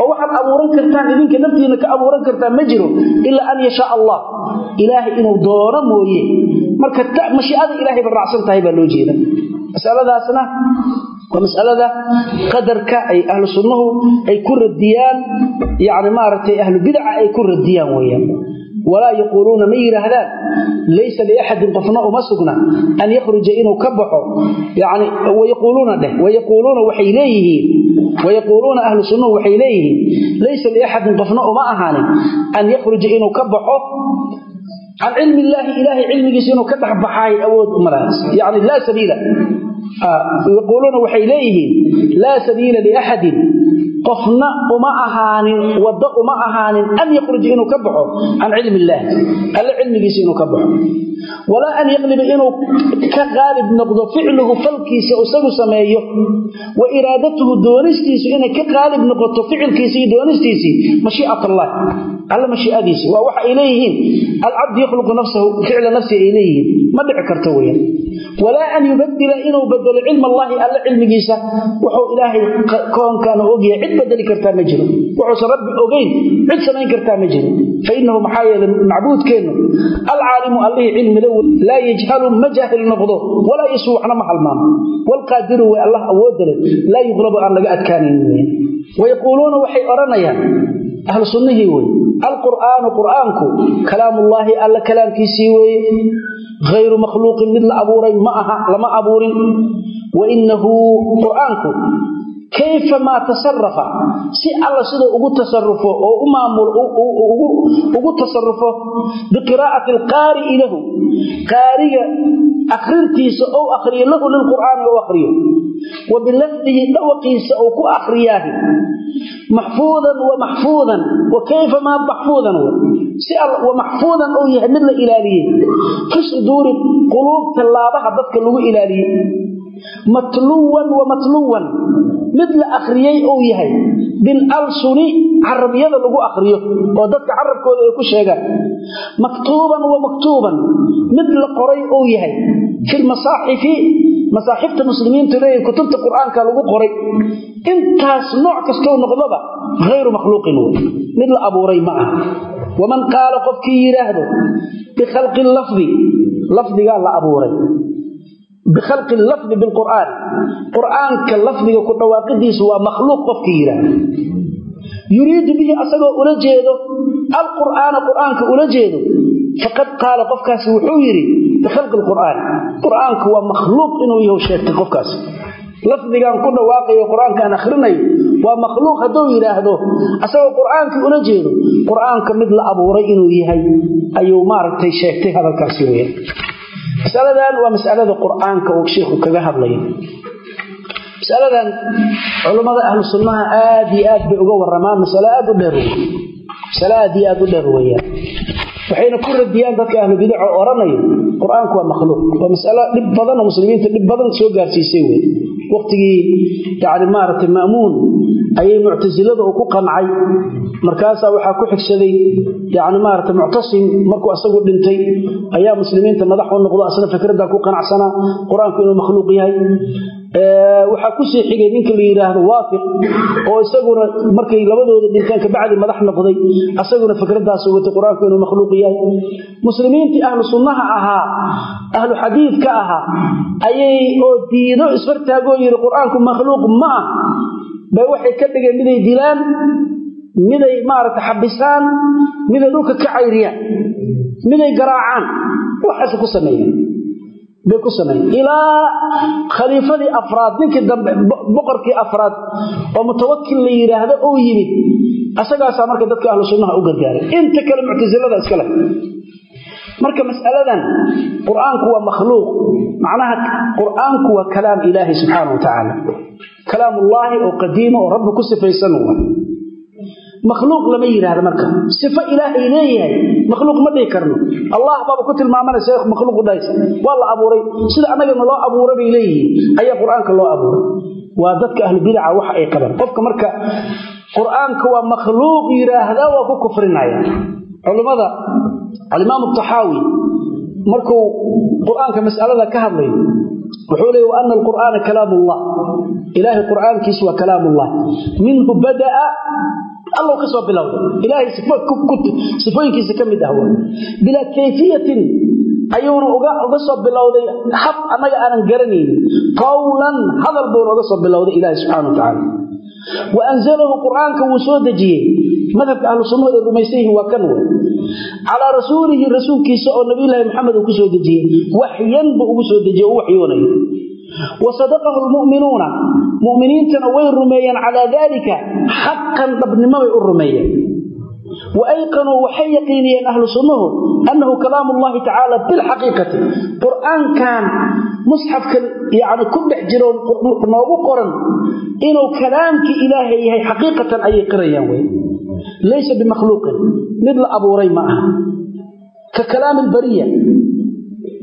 Oo waxaad abuuran kartaan idinka naftiina ka abuuran kartaan ma jiro. Ilaa an yashaa allah. Ilaahay inuu doono mooye. Marka mashiicada ilahay ba raacsan tahay baa loo jeeda. Masaladaasna waa masalada qadarka ay ahlu sunnuhu ay ku radiyaan. Yani maaragtay ahlu bidca ay ku radiyaan weyaan walaa yaquuluuna ma yidhaahdaan laysa liaxadin qofna uma sugna an yakhruja inuu ka baxo. Yani wayaquuluuna dheh wayaquuluuna waxay leeyihiin. Wayaquuluuna ahlu sunnuhu waxay leeyihiin. Laysa liaxadin qofna uma ahaanin an yakhruja inuu ka baxo. Can cilmi illaahi ilaahay cilmigiisa inuu ka dhexbaxaay awood umalahaas yani laa sabiila. Yaquuluuna waxay leeyihiin laa sabiila liaxadin qofna uma ahaanin waddo uma ahaanin an yakhruja inuu ka baxo can cilmi illaahi alle cilmigiisa inuu ka baxo. Walaa an yaqliba inuu ka qaalib noqdo ficluhu falkiisa isagu sameeyo wa iraadatuhu doonistiisu inay ka qaalib noqoto ficilkiisii doonistiisii mashiicat allah alle mashiiadiisi waa waxa ay leeyihiin. Alcabdu yakhluqu nafsahu ficla walaa an yubadila inuu bedelo cilm allahi alle cilmigiisa. Wuxuu ilaahay koonkan ogyahay cid bedeli kartaa ma jiro wuxuusan rabbi ogeyn cid samayn kartaa ma jiro fainahu maxaa yeele macbuudkeennu alcaalimu allihii cilmila laa yajhalu ma jaahil noqdo walaa yasuu waxna ma halmaamo wlqaadiru way allah awoodale laa yuqlabu aan laga adkaanayn wayaquuluuna waxay odhanayaan ahlu sunnihii wey alqur'aanu qur'aanku kalaamullaahi alla kalaamkiisii weeye hayru makhluuqin mid la abuuray ma aha lama abuurin wainahu qur'aanku kayfa maa tasarafa si alla siduu ugu tasarufo oo u ugu tasarufo biqiraa'ati alqaari'i lahu qaariga akhrintiisa ou akhriyo lahu lilqur'aani ou akhriyo wa bilafdihi dhawaqiisa ou ku akhriyaahi maxfuudan wa maxfuudan wa kayfa maa maxfuudan si wa maxfuudan ou yahay mid la ilaaliyey fi suduuri dadka lagu ilaaliyey matluwan wa matluwan. Mid la akhriyey ou yahay bilalsuni carabiyada lagu akhriyo oo dadka carabkooda ay ku sheegaan. Maktuuban wa maktuuban. Mid la qoray ou yahay fi lmasaaxifi masaaxifta muslimiintu leeyahy kutubta qur'aanka lagu qoray. Intaas nooc kastou noqdoba hayru makhluuqin wey mid la abuuray ma ah waman qaala qofkii yidhaahdo bikhalqi lafdi lafdigaa la abuuray bikhalqi lafdi bilqur'aan qur'aanka lafdiga ku dhawaaqidiisu waa makhluuq qofkii yidhaahdo yuriidu bihi asagoo ula jeedo alqur'aana qur'aanka ula jeedo faqad qaala qofkaasi wuxuu yidhi bikhalqi lqur'aan qur'aanku waa makhluuq inuu yahu sheegtay qofkaasi lafdigan ku dhawaaqayo qur'aankaan akhrinayo waa makhluuq hadduu yidhaahdo asagoo qur'aankii ula jeedo qur'aanka masaladan waa masalada qur'aanka uu sheikhu kaga hadlayo masaladan culummada ahlu sunnaha aad iyo aad bay uga waramaan masalo aad u dheer masalo aad iyo aad u dheer weyaan waxayna ku radiyaan dadka ahlu bidaca oo odhanayo qur'aanku waa makhluuq. Waa masalo dhib badan oo muslimiinta dhib badan soo gaarsiisay wey waqtigii yani maaragtay ma'muun ayay muctasilada ku qancay markaasaa waxaa ku xigsaday yani maarata muctasim markuu asagu dhintay. Ayaa muslimiinta madax u noqdo asna fikraddaa ku qanacsanaa qur'aanku inuu makhluuq yahay. Waxaa ku sii xigay ninka la yidhaahdo waafiq oo isaguna markay labadooda dhinteen kabacdi madax noqday asaguna fikradaasu watay qur'aanku inuu makhluuq yahay. Muslimiintii ahlu sunnaha ahaa ahlu xadiidka ahaa ayay oo diido isfartaagoo yidhi qur'aanku makhluuq ma ah bay waxay ka dhigeen miday dilaan miday maaragta xabisaan miday dhulka ka cayriyaan miday garaacaan. Waxaase ku sameeyeen. Bay ku sameeyeen. Ilaa khaliifadii afraad ninkii dambe boqorkii afraad oo mutawakil la yidhaahdo uu yimid. Asagaasaa marka dadka ahlu sunnaha u gargaaray inta kale muctasilada iska leh marka mas'aladan qur'aanku waa makhluuq. Macnaha qur'aanku waa kalaam ilaahi subxaana wa tacaala kalaamullaahi oo qadiima oo rabbi ku sifaysan wa makhluuq lama yidhaahdo marka. Sifo ilaahay leeyahay makhluuq ma dhihi karno. Allah baaba ku tilmaamanaysa makhluuq dhahaysa. Waa la abuuray. Sida annagana loo abuura bay leeyihiin. Ayaa qur'aanka loo abuuray. Waa dadka ahlu bidaca waxa ay qabaan. Qofka marka qur'aanka waa makhluuq yidhaahda waa ku kufrinaya culummada alimaam taxaawi markuu qur'aanka mas'alada ka hadlayo wuxuu leey ana alqur'aana kalaam ullah ilaahay qur'aankiisu waa kalaam ullah minhu bada'a allow ka soo bilowda ilaahay sifooyinkiisa ka mid ah bilaa kayfiyatin ayuuna uga soo bilowday hab annaga aanan garanaynin. Qowlan hadal buuna uga soo bilowday ilaahay subxana wa tacaala wa anzalahu qur'aanka wuu soo dejiyey. Madhabka ahlu sunnuhu ay rumaysan yihiin waa kan wey calaa rasuulihi rasuulkiisa oo nabiyulaahi maxamed uu ku soo dejiyey. Waxyan buu ugu soo dejiye u wa sadaqahu lmu'minuuna mu'miniintana way rumeeyeen calaa daalika xaqan dhabnimo bay u rumeeyeen. Waayqanuu waxay yaqiiniyeen ahlu sunnuhu annahu kalaamu llahi tacaala bilxaqiiqati qur'aankan musxafka yani ku dhex jiro noogu qoran inuu kalaamkii ilaahay yahay xaqiiqatan ayay qirayaan wey. Laysa mid la abuuray ma aha. Ka kalaami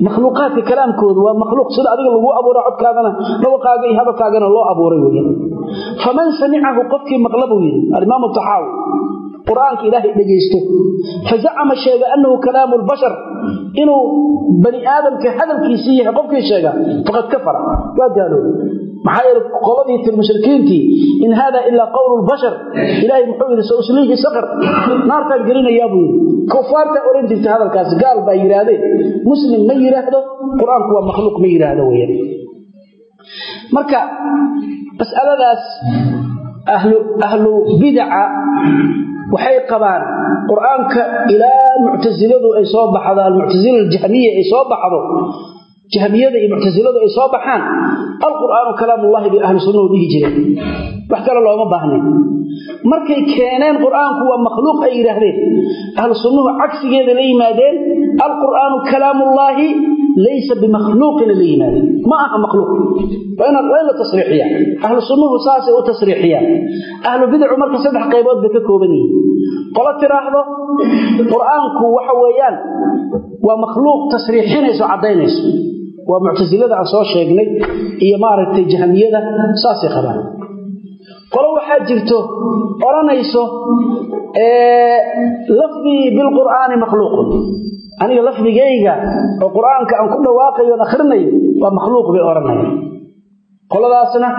makhluuqaadka kalaamkoodu waa makhluuq sida adiga lagu abuura codkaagana dhawaqaaga iyo hadalkaagana loo abuuray wey faman samicahu qofkii maqla buu yidhi alimaamu taxaawi qur'aanka ilaahay dhegaysto fazacama sheega annahu kalaamu lbashar inuu bani aadamka hadalkiisii yahay qofkii sheega faqad kafara waa gaaloobay maxaa yeele mushrikiintii in hada ilaa qowlu lbashar ilaahay muxuu yidhi sausliihi saqar naartaan gelinayaa buu yidhi. Kufaartaa oran jirta hadalkaasi gaal baa yidhaahdee muslim ma yidhaahdo qur'aanku waa makhluuq ma yidhaahdo weyan marka masaladaas ahlu bidaca waxay qabaan qur'aanka ilaa muctasiladu ay soo baxdo almuctasila aljahmiya ay soo baxdo jahmiyada iyo muctasiladu ay soo baxaan. Alqur'aanu kalaamullahi bay ahlu dhihi jireen kale looma baahnayn. Markay keeneen qur'aanku waa makhluuq ay yidhaahdeen. Ahlu sunnuhu cagsigeeda la yimaadeen alqur'aanu kalaamullaahi laysa bimakhluuqina la yimaadeen. Ma aha makhluuq. Waa in la tasriixiya ahlu sunnuhu saasay u tasriixiyaan. Ahlu bidacu marka saddex qaybood bay ka kooban yihiin. Qolo tiraahdo qur'aanku waxa weeyaan waa makhluuq tasriixinayso caddaynayso. Waa muctasilada aan soo sheegnay iyo maaragtay jahmiyada saasay qabaan qolo waxaa jirto odhanayso lafdii bilqur'aani makhluuqun. Aniga lafdigayga oo qur'aanka aan ku dhawaaqayo on akhrinayo waa makhluuq bay odhanaya qoladaasna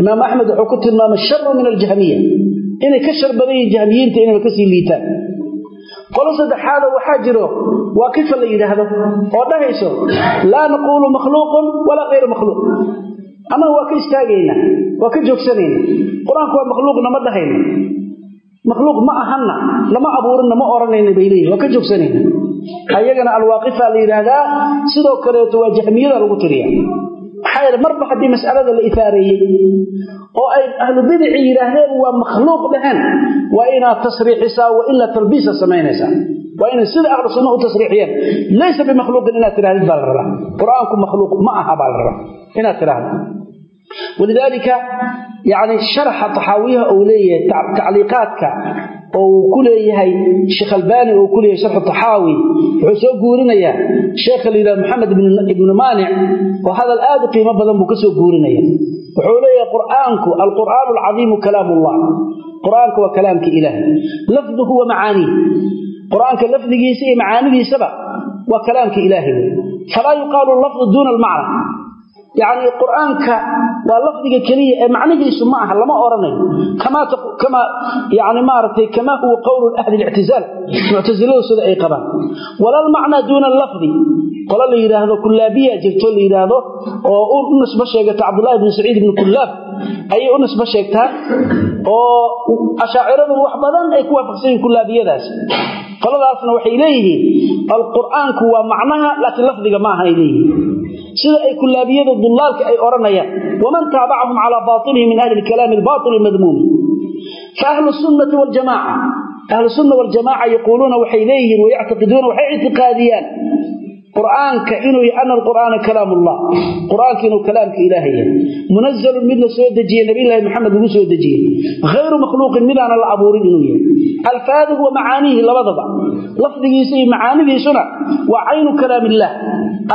imaam axmed wuxuu ku tilmaamay sharu min aljahmiya. Inay ka shar badan yihiin jahmiyiinta inayba ka sii liitaan. Qolo saddexaada waxaa jiro waaqifa la yidhaahdo oo dhahayso laa naquulu makhluuqun walaa hayru makhluuq annaga waa ka istaagaynaa waa ka joogsanayna qur'aanku waa makhluuqna ma dhahayna. Makhluuq ma ahanna lama abuurinna ma odhanayna bay leeyihiin waa ka joogsanayna ayagana alwaaqifa la yidhaahdaa sidoo kaleeto waa jahmiyada lagu tiriya maxaa yeele marba haddii mas'alada la ifaareeyey oo ay ahlu bidici yidhaahdeen waa makhluuq dhaheen waa inaad tasriixisaa wa ilaa talbiisa samaynaysaa waa inay sida ahlu sunna u tasriixiyeen. Laysa bimakhluuqin inaad tidhahdid baa la rabaa. Qur'aanku makhluuq ma aha baa la rabaa. Inaad tidhaahdo walidaalika yani sharaxa taxaawiyaha uu leeyahay tacliiqaadka oo uu ku leeyahay sheekh albaani oo ku leeyahay sharxu taxaawi wuxuu soo guurinayaa. Sheekha la yidhahdo maxamed ibnu maanic oo hadal aad u qur'aanka lafdigiisa iyo macaanidiisaba waa kalaamka ilaahay wey falaa yuqaalu lafdu duuna almacna yacni qur'aanka waa lafdiga keliya ee macnihiisu ma aha lama odhanayo kama yani maaragtay kama huwa qowlu ahli lictizaal muctasiladu sida ay qabaan. Wala almacnaa duuna allafdi? Qolo la yidhaahdo kullaabiya jirto la yidhaahdo oo u nisbo sheegata cabdullahi bni saciid ibni kullaab ayay u nisbo sheegtaa oo ashaaciradu wax badan ay ku waafaqsan yihiin kullaabiyadaas. Qoladaasna waxay leeyihiin alqur'aanku waa macnaha laakiin lafdiga maaha ay leeyihiin. Sida ay kullaabiyada dulaalka ay odhanayaan waman taabacahum calaa bailihi min ahli lkalaami albail madmuumi faahlu sunnati waljamaca ahlu sunna waljamaca yaquuluuna waxay leeyihiin wayactiqiduuna waxay ictiqaadiyaan qur'aanka inuu ana alqur'aana kalaam ullah qur'aanka inuu kalaamka ilaahay yahay. Munazalun mid soo dejiyey nabiylahi maxamed lagu soo dejiyey. Hayru makhluuqin midaana la abuurin inuu yahay. Alfaadihu wa macaaniihi labadaba. Lafdigiisa iyo macaanidiisuna waa caynu kalaam illaah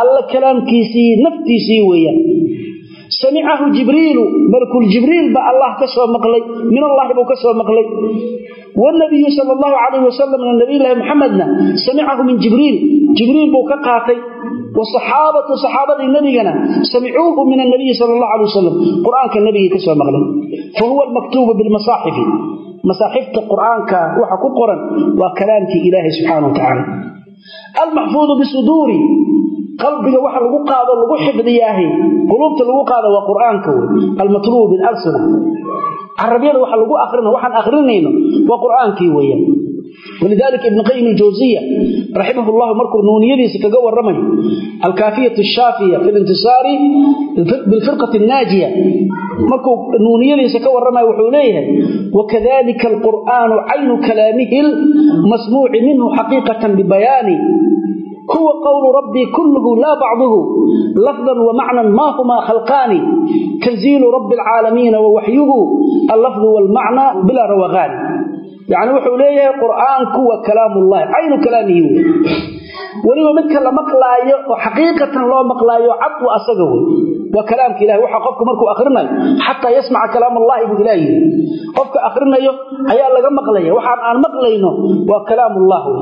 alla kalaamkiisii naftiisii weeyaan samicahu jibriilu malkuljibriil baa allah ka soo maqlay min allahi buu ka soo maqlay. Wnabiyu sal allahu calayh wasalamna nabiylahi muxamedna samicahu min jibriil. Jibriil buu ka qaatay wasaxaabatu saxaabadii nebigana samicuuhu min anabiyi sal allahu alay wasalam qur'aanka nebigii ka soo maqlay. Fa huwa almaktuubu bilmasaaxifi. Masaaxifta qur'aanka waxa ku qoran waa qalbiga waxa lagu qaado lagu xifdiyaahi. Quluubta lagu qaado waa qur'aanka wey almatluubu bilalsina carabyada waxa lagu akrina waxaan akrinayno waa qur'aankii weeyaan. Walidalika ibn qayim aljawziya raximah llahu markuu nuuniyadiisa kaga waramayo alkaafiyat shaafiya fi lintisaari bilfirqati annaajiya markuu nuuniyadiisa ka waramayo wuxuu leeyahay wakadalika alqur'aanu caynu kalaamihi lmasmuuci minhu xaqiiqatan bibayaani huwa qowlu rabbii kulluhu laa bacduhu lafdan wamacnan ma huma khalqaani tanziilu rabbi alcaalamiina wawaxyuhu allafdu waalmacna bilaa rawaqaani yacni wuxuu leeyahay qur'aanku waa kalaamullahi caynu kalaamihi wey weliba midka la maqlaayo oo xaqiiqatan loo maqlaayo cad wa asaga wey waa kalaamka ilahi waxa qofka markuu akhrinayo xataa yasmaca kalaam allahi buu ilah yidhi. Qofka akhrinayo ayaa laga maqlaya waxaan aan maqlayno waa kalaamullah wey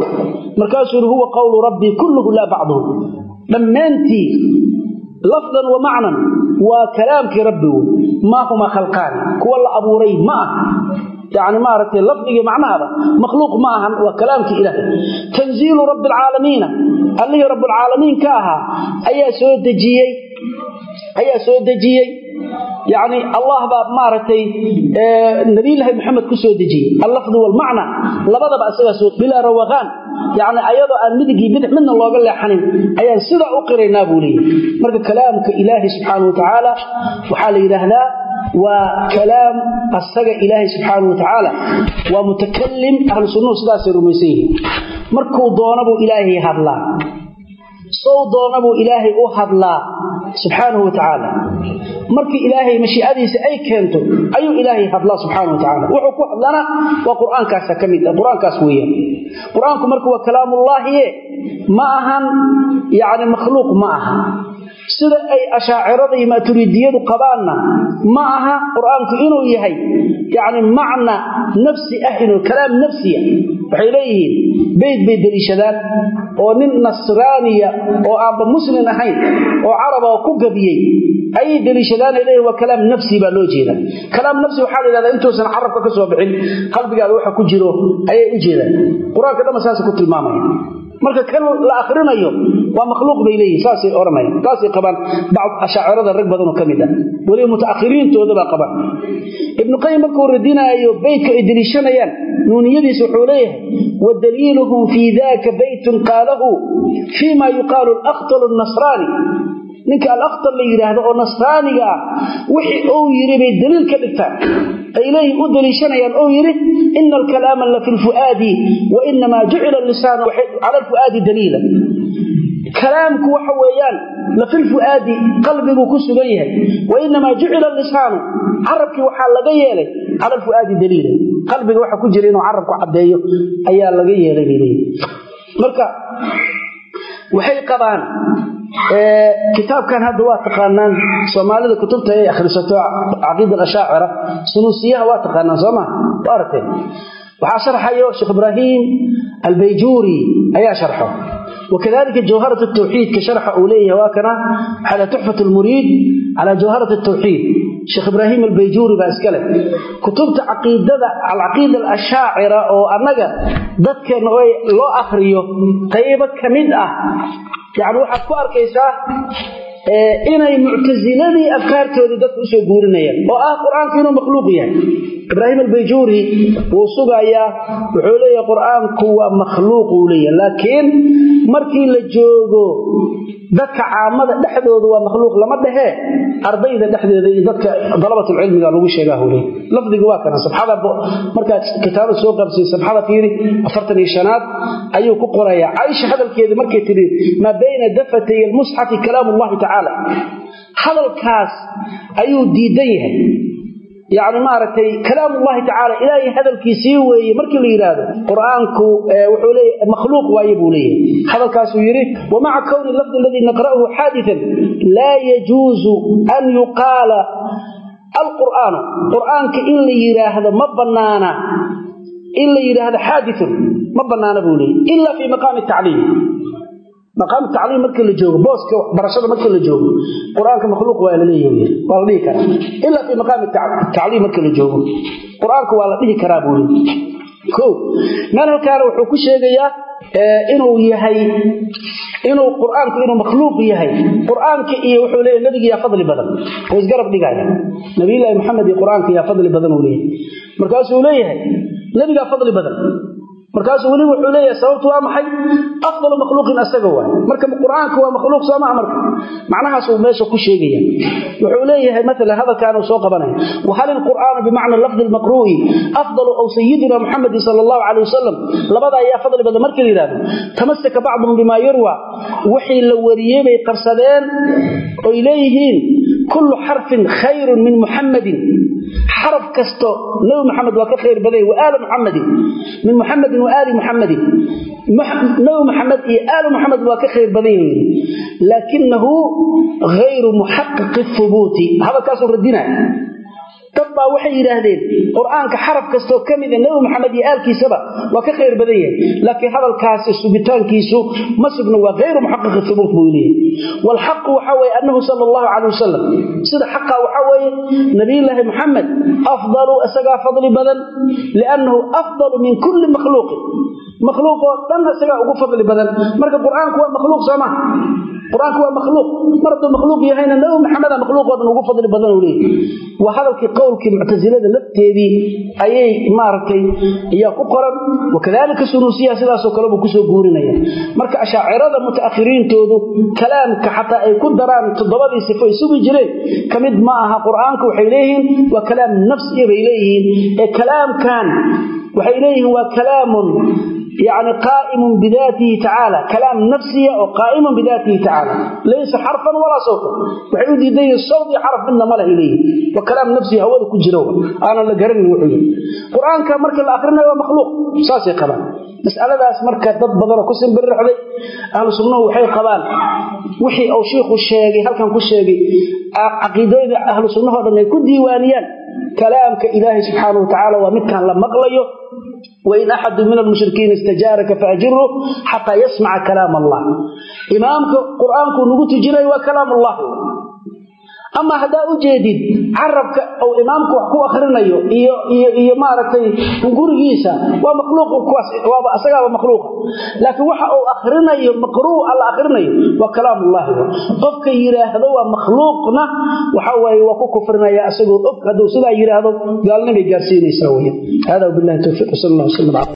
markaasuu yidhi huwa qowlu rabbii kulluhu laa bacduhu. Dhammaantii lafdan wa macnan waa kalaamkii rabbi wey maa huma khalqaani kuwa la abuuray ma ah yani maaragtay lafdigii macnahaba makhluuq ma ahan waa kalaamkii ilaahay tanziilu rabbi alcaalamiina allihii rabulcaalamiin ka ahaa ayaa soo dejiyey yani allah baa maaragtay nabiylahi maxamed ku soo dejiyey allafdu walmacna labadaba isagaasoo bilaa rawaqaan. Yani ayadoo aan midigii bidix midna looga leexanin ayaan sidaa u qiraynaa buu leeyahy marka kalaamka ilaahi subxaana wa tacaala waxaa la yidhaahdaa waa kalaam asaga ilaahay subxaana wa tacaala. Waa mutakalim ahlu sidaasay rumaysan yihiin. Markuu doonabuu ilaahay hadlaa sow doonabuu ilaahay u hadlaa subxaanahu wa tacaala. Markii ilaahay mashiicadiisa ay keento ayuu ilaahay hadlaa subxaana wa tacaala. Wuxuu ku hadlana waa qur'aankaasa ka mid ah qur'aankaas weeyaan qur'aanku marka waa kalaamullaahiye ma ahan yacni makhluuq ma aha. Sida ay ashaacirada iyo maaturidiyadu qabaanna ma aha qur'aanku inuu yahay yani macna nafsi ah inuu kalaam nafsiya. Waxay leeyihiin beyd bay deliishadaan oo nin nasraaniya oo aanba muslim ahayn oo caraba ku gabiyey ayay deliishadaan ay leeyihiin waa kalaam nafsi baa loo jeeda kalaam nafsi waxaa la yidhahdaa intuusan carabka ka soo bixin qalbigaada waxa ku jiro ayay u jeedaan qur'aanka dhamma saasa ku tilmaamaya marka kan la akrinayo waa makhluuq bay leeyihiin saasay oranayaan saasay qabaan. Bacd ashaacirada rag badanoo ka mid ah weliba mutaakhiriintooda baa qabaan. Ibnu qayim markuu radinaayo beytka ay deliishanayaan nuuniyadiisa wuxuu leeyahay wa daliiluhum fii daka beytun qaalahu fii ma yuqaalu alakhtalu nasraani ninka alakhtar la yidhaahdo oo nasraaniga ah wixii uu yidhi bay daliil ka dhigtaan ay leeyihiin u daliishanayaan oo yidhi ina alkalaama la fi lfu'aadi wa inamaa jucila lisaanu cala alfu'aadi daliila. Kalaamku waxa weeyaan la fi lfu'aadi qalbiguu ku sugan yahay. Wa inamaa jucila lisaanu carabkii waxaa laga yeelay cala alfu'aadi daliila. Qalbiga waxa ku jira inuu carabku caddeeyo ayaa laga yeelay bay leeyihiin marka waxay qabaan kitaabkan hadda waa taqaanaan soomaalida kutubta ay akhrisato caqiida alashaacira sunuusiyaha waa taqaanaan soo ma? Waa aragteen. Waxaa sharxayo sheekh ibraahim albayjuuri ayaa sharxo. Wakadalika jawharat tawxiidka sharxa uu leeyahay waa kana ala tuxfat lmuriid cala jawharat tawxiid sheekh ibraahim albayjuuri baa iskale kutubta caqiidada alcaqiida alashaacira oo annaga dadkeenna loo akriyo qaybo ka mid ah. Yani waxaad ku arkaysaa inay muctasiladii afkaartoodii dadku u soo guurinayaan oo ah qur'aanku inuu makhluuq yahay. Ibraahim albayjuuri wuu sugayaa wuxuu leeyahay qur'aanku waa makhluuq uu leeyahay. Laakiin markii la joogo dadka caamada dhexdooda waa makhluuq lama dhehee ardayda dhexdeeda iyo dadka dalabatulcilmiga lagu sheegaa hule lafdiga waa kana sabxada markaad kitaabada soo qabsay sabxada fiiri afartan iyo shanaad ayuu ku qorayaa. Caaisha hadalkeeda markay tidhi bayna dafatay almusxafi kalaam llahi tacaala. Hadalkaas ayuu diidan yahay. Yani maaragtay kalaam llahi tacaala ilaahay hadalkiisii weeye markii la yidhaahdo qur'aanku wuxuu leeya makhluuq waaye buu leeyahay. Hadalkaasuu yidhi wamaca kowni lafdi aladii naqra'uhu xaadian laa yajuusu an yuqaala alqur'aanu qur'aanka in la yidhaahdo ma bannaana in la yidhaahdo xaadiun ma bannaana buu leeyahy ila fii maqaami tacliim maqaam tacliim markii la joogo booska waxbarashada markii la joogo qur'aanka makhluuq waa la leeyahay waa la dhihi karaa. Ilaa fii maqaami tacliim markii la joogo. Qur'aanka waa la dhihi karaa buuli o manhalkaana wuxuu ku sheegayaa eh, inuu yahay inuu qur'aanku inuu makhluuq yahay. Qur'aanka iyo wuxuu leeyahy nebiga yaa fadli badan. Oo isgarab dhigaya nabiyullaahi maxamed iyo qur'aanka yaa fadli badan uu leeyahay. Markaasuu leeyahay nebigaa fadli badan markaasuu weliba wuxuu leeyahay sababtu waa maxay? Afdalu makhluuqin asaga waay. Marka qur'aanka waa makhluuq soo maha marka. Macnahaas uu meesha ku sheegaya. Wuxuu leeyahay maalan hadalkaan uu soo qabanaya wahal ilqur'aanu bimacna lafdi lmaqru'i afdalu aw sayidina muxamedin sala allahu caleyh wasalam labada ayaa fadli badan marka la yidhahdo tamasaka bacduhum bimaa yurwa wixii la wariyey bay qabsadeen. Oy leeyihiin kullu xarfin khayrun min muxammadin xaraf kasto nabi maxamed waa ka khayr baday wa aali muxamadin min muxamadin wa aali muxamadin nabi maxamed iyo aali muxamed waa ka khayr badan yihiin laakinahu hayru muxaqiqi hubuuti hadalkaasuu radinaya dad baa waxay yidhaahdeen qur'aanka xaraf kastoo ka mida nebi maxamed iyo aalkiisaba waa ka khayr badan yahay. Laakiin hadalkaasi sugitaankiisu ma sugna waa hayru muxaqiqi hubuut buu leeyahay waalxaqu waxa weye annahu sala allahu calay wasalam sida xaqa waxa weeye nabiyullaahi muxamed afdalu isagaa fadli badan liannahu afdalu min kulli makhluuqin makhluuqoo dhan isagaa ugu fadli badan. Marka qur'aanku waa makhluuq soo maha qur'aanku waa makhluuq mar makhluuq yahayna nabi maxameda makhluuqoo ugu fadli badan leeyahy waa hadalkii qowlkii muctasilada lafteedii ayay maaragtay ayaa ku qoran wakadalika sunuusiyaha sidaasoo kale ku soo guurinaya marka ashaacirada mutaakhiriintoodu kalaamka xataa ay ku daraan toddobadii sifo ay jireen ka mid ma aha qur'aanka waxay leeyihiin waa kalaam nafsiya bay leeyihiin. Ee kalaamkan waxay leeyihiin waa kalaamun yani qaaimun bidaatihi tacaala kalaam nafsiya oo qaaimun bidaatihi tacaala laysa xarfan walaa sawtan waxay u diidan yihiin sawt iyo xaraf midna ma leh leeyihi waa kalaam nafsiya hawada ku jiro aanan la garanin wuxuu yihi qur'aanka markii la akhrinayo waa makhluuq saasay qabaan masaladaas marka dad badanoo ku simbirrixday ahlu sunnahu waxay qabaan wixii uu shiikhu sheegay halkan ku sheegay caqiidooyinka ahlu sunnaho dhan ay ku diiwaaniyaan wain axadu min almushrikiina istajaaraka faajirhu xataa yasmaca kalaam allah imaamka qur'aanku nagu tijiray waa kalaam allah ama haddaa u jeedid carabka ou imaamku wax ku akrinayo iyo maaragtay gurigiisa waa maluuqwaaba asagaaba makhluuqa laakiin waxa uu akrinayo maqruu alla akrinayo waa kalaamullah qofka yidhaahdo waa makhluuqna waxawaaye waa ku kufrinaya asagoo og hadduu sidaa yidhaahdo gaalnimay gaarsiinaysaa wya hada bilahi towfiq sal allah waslam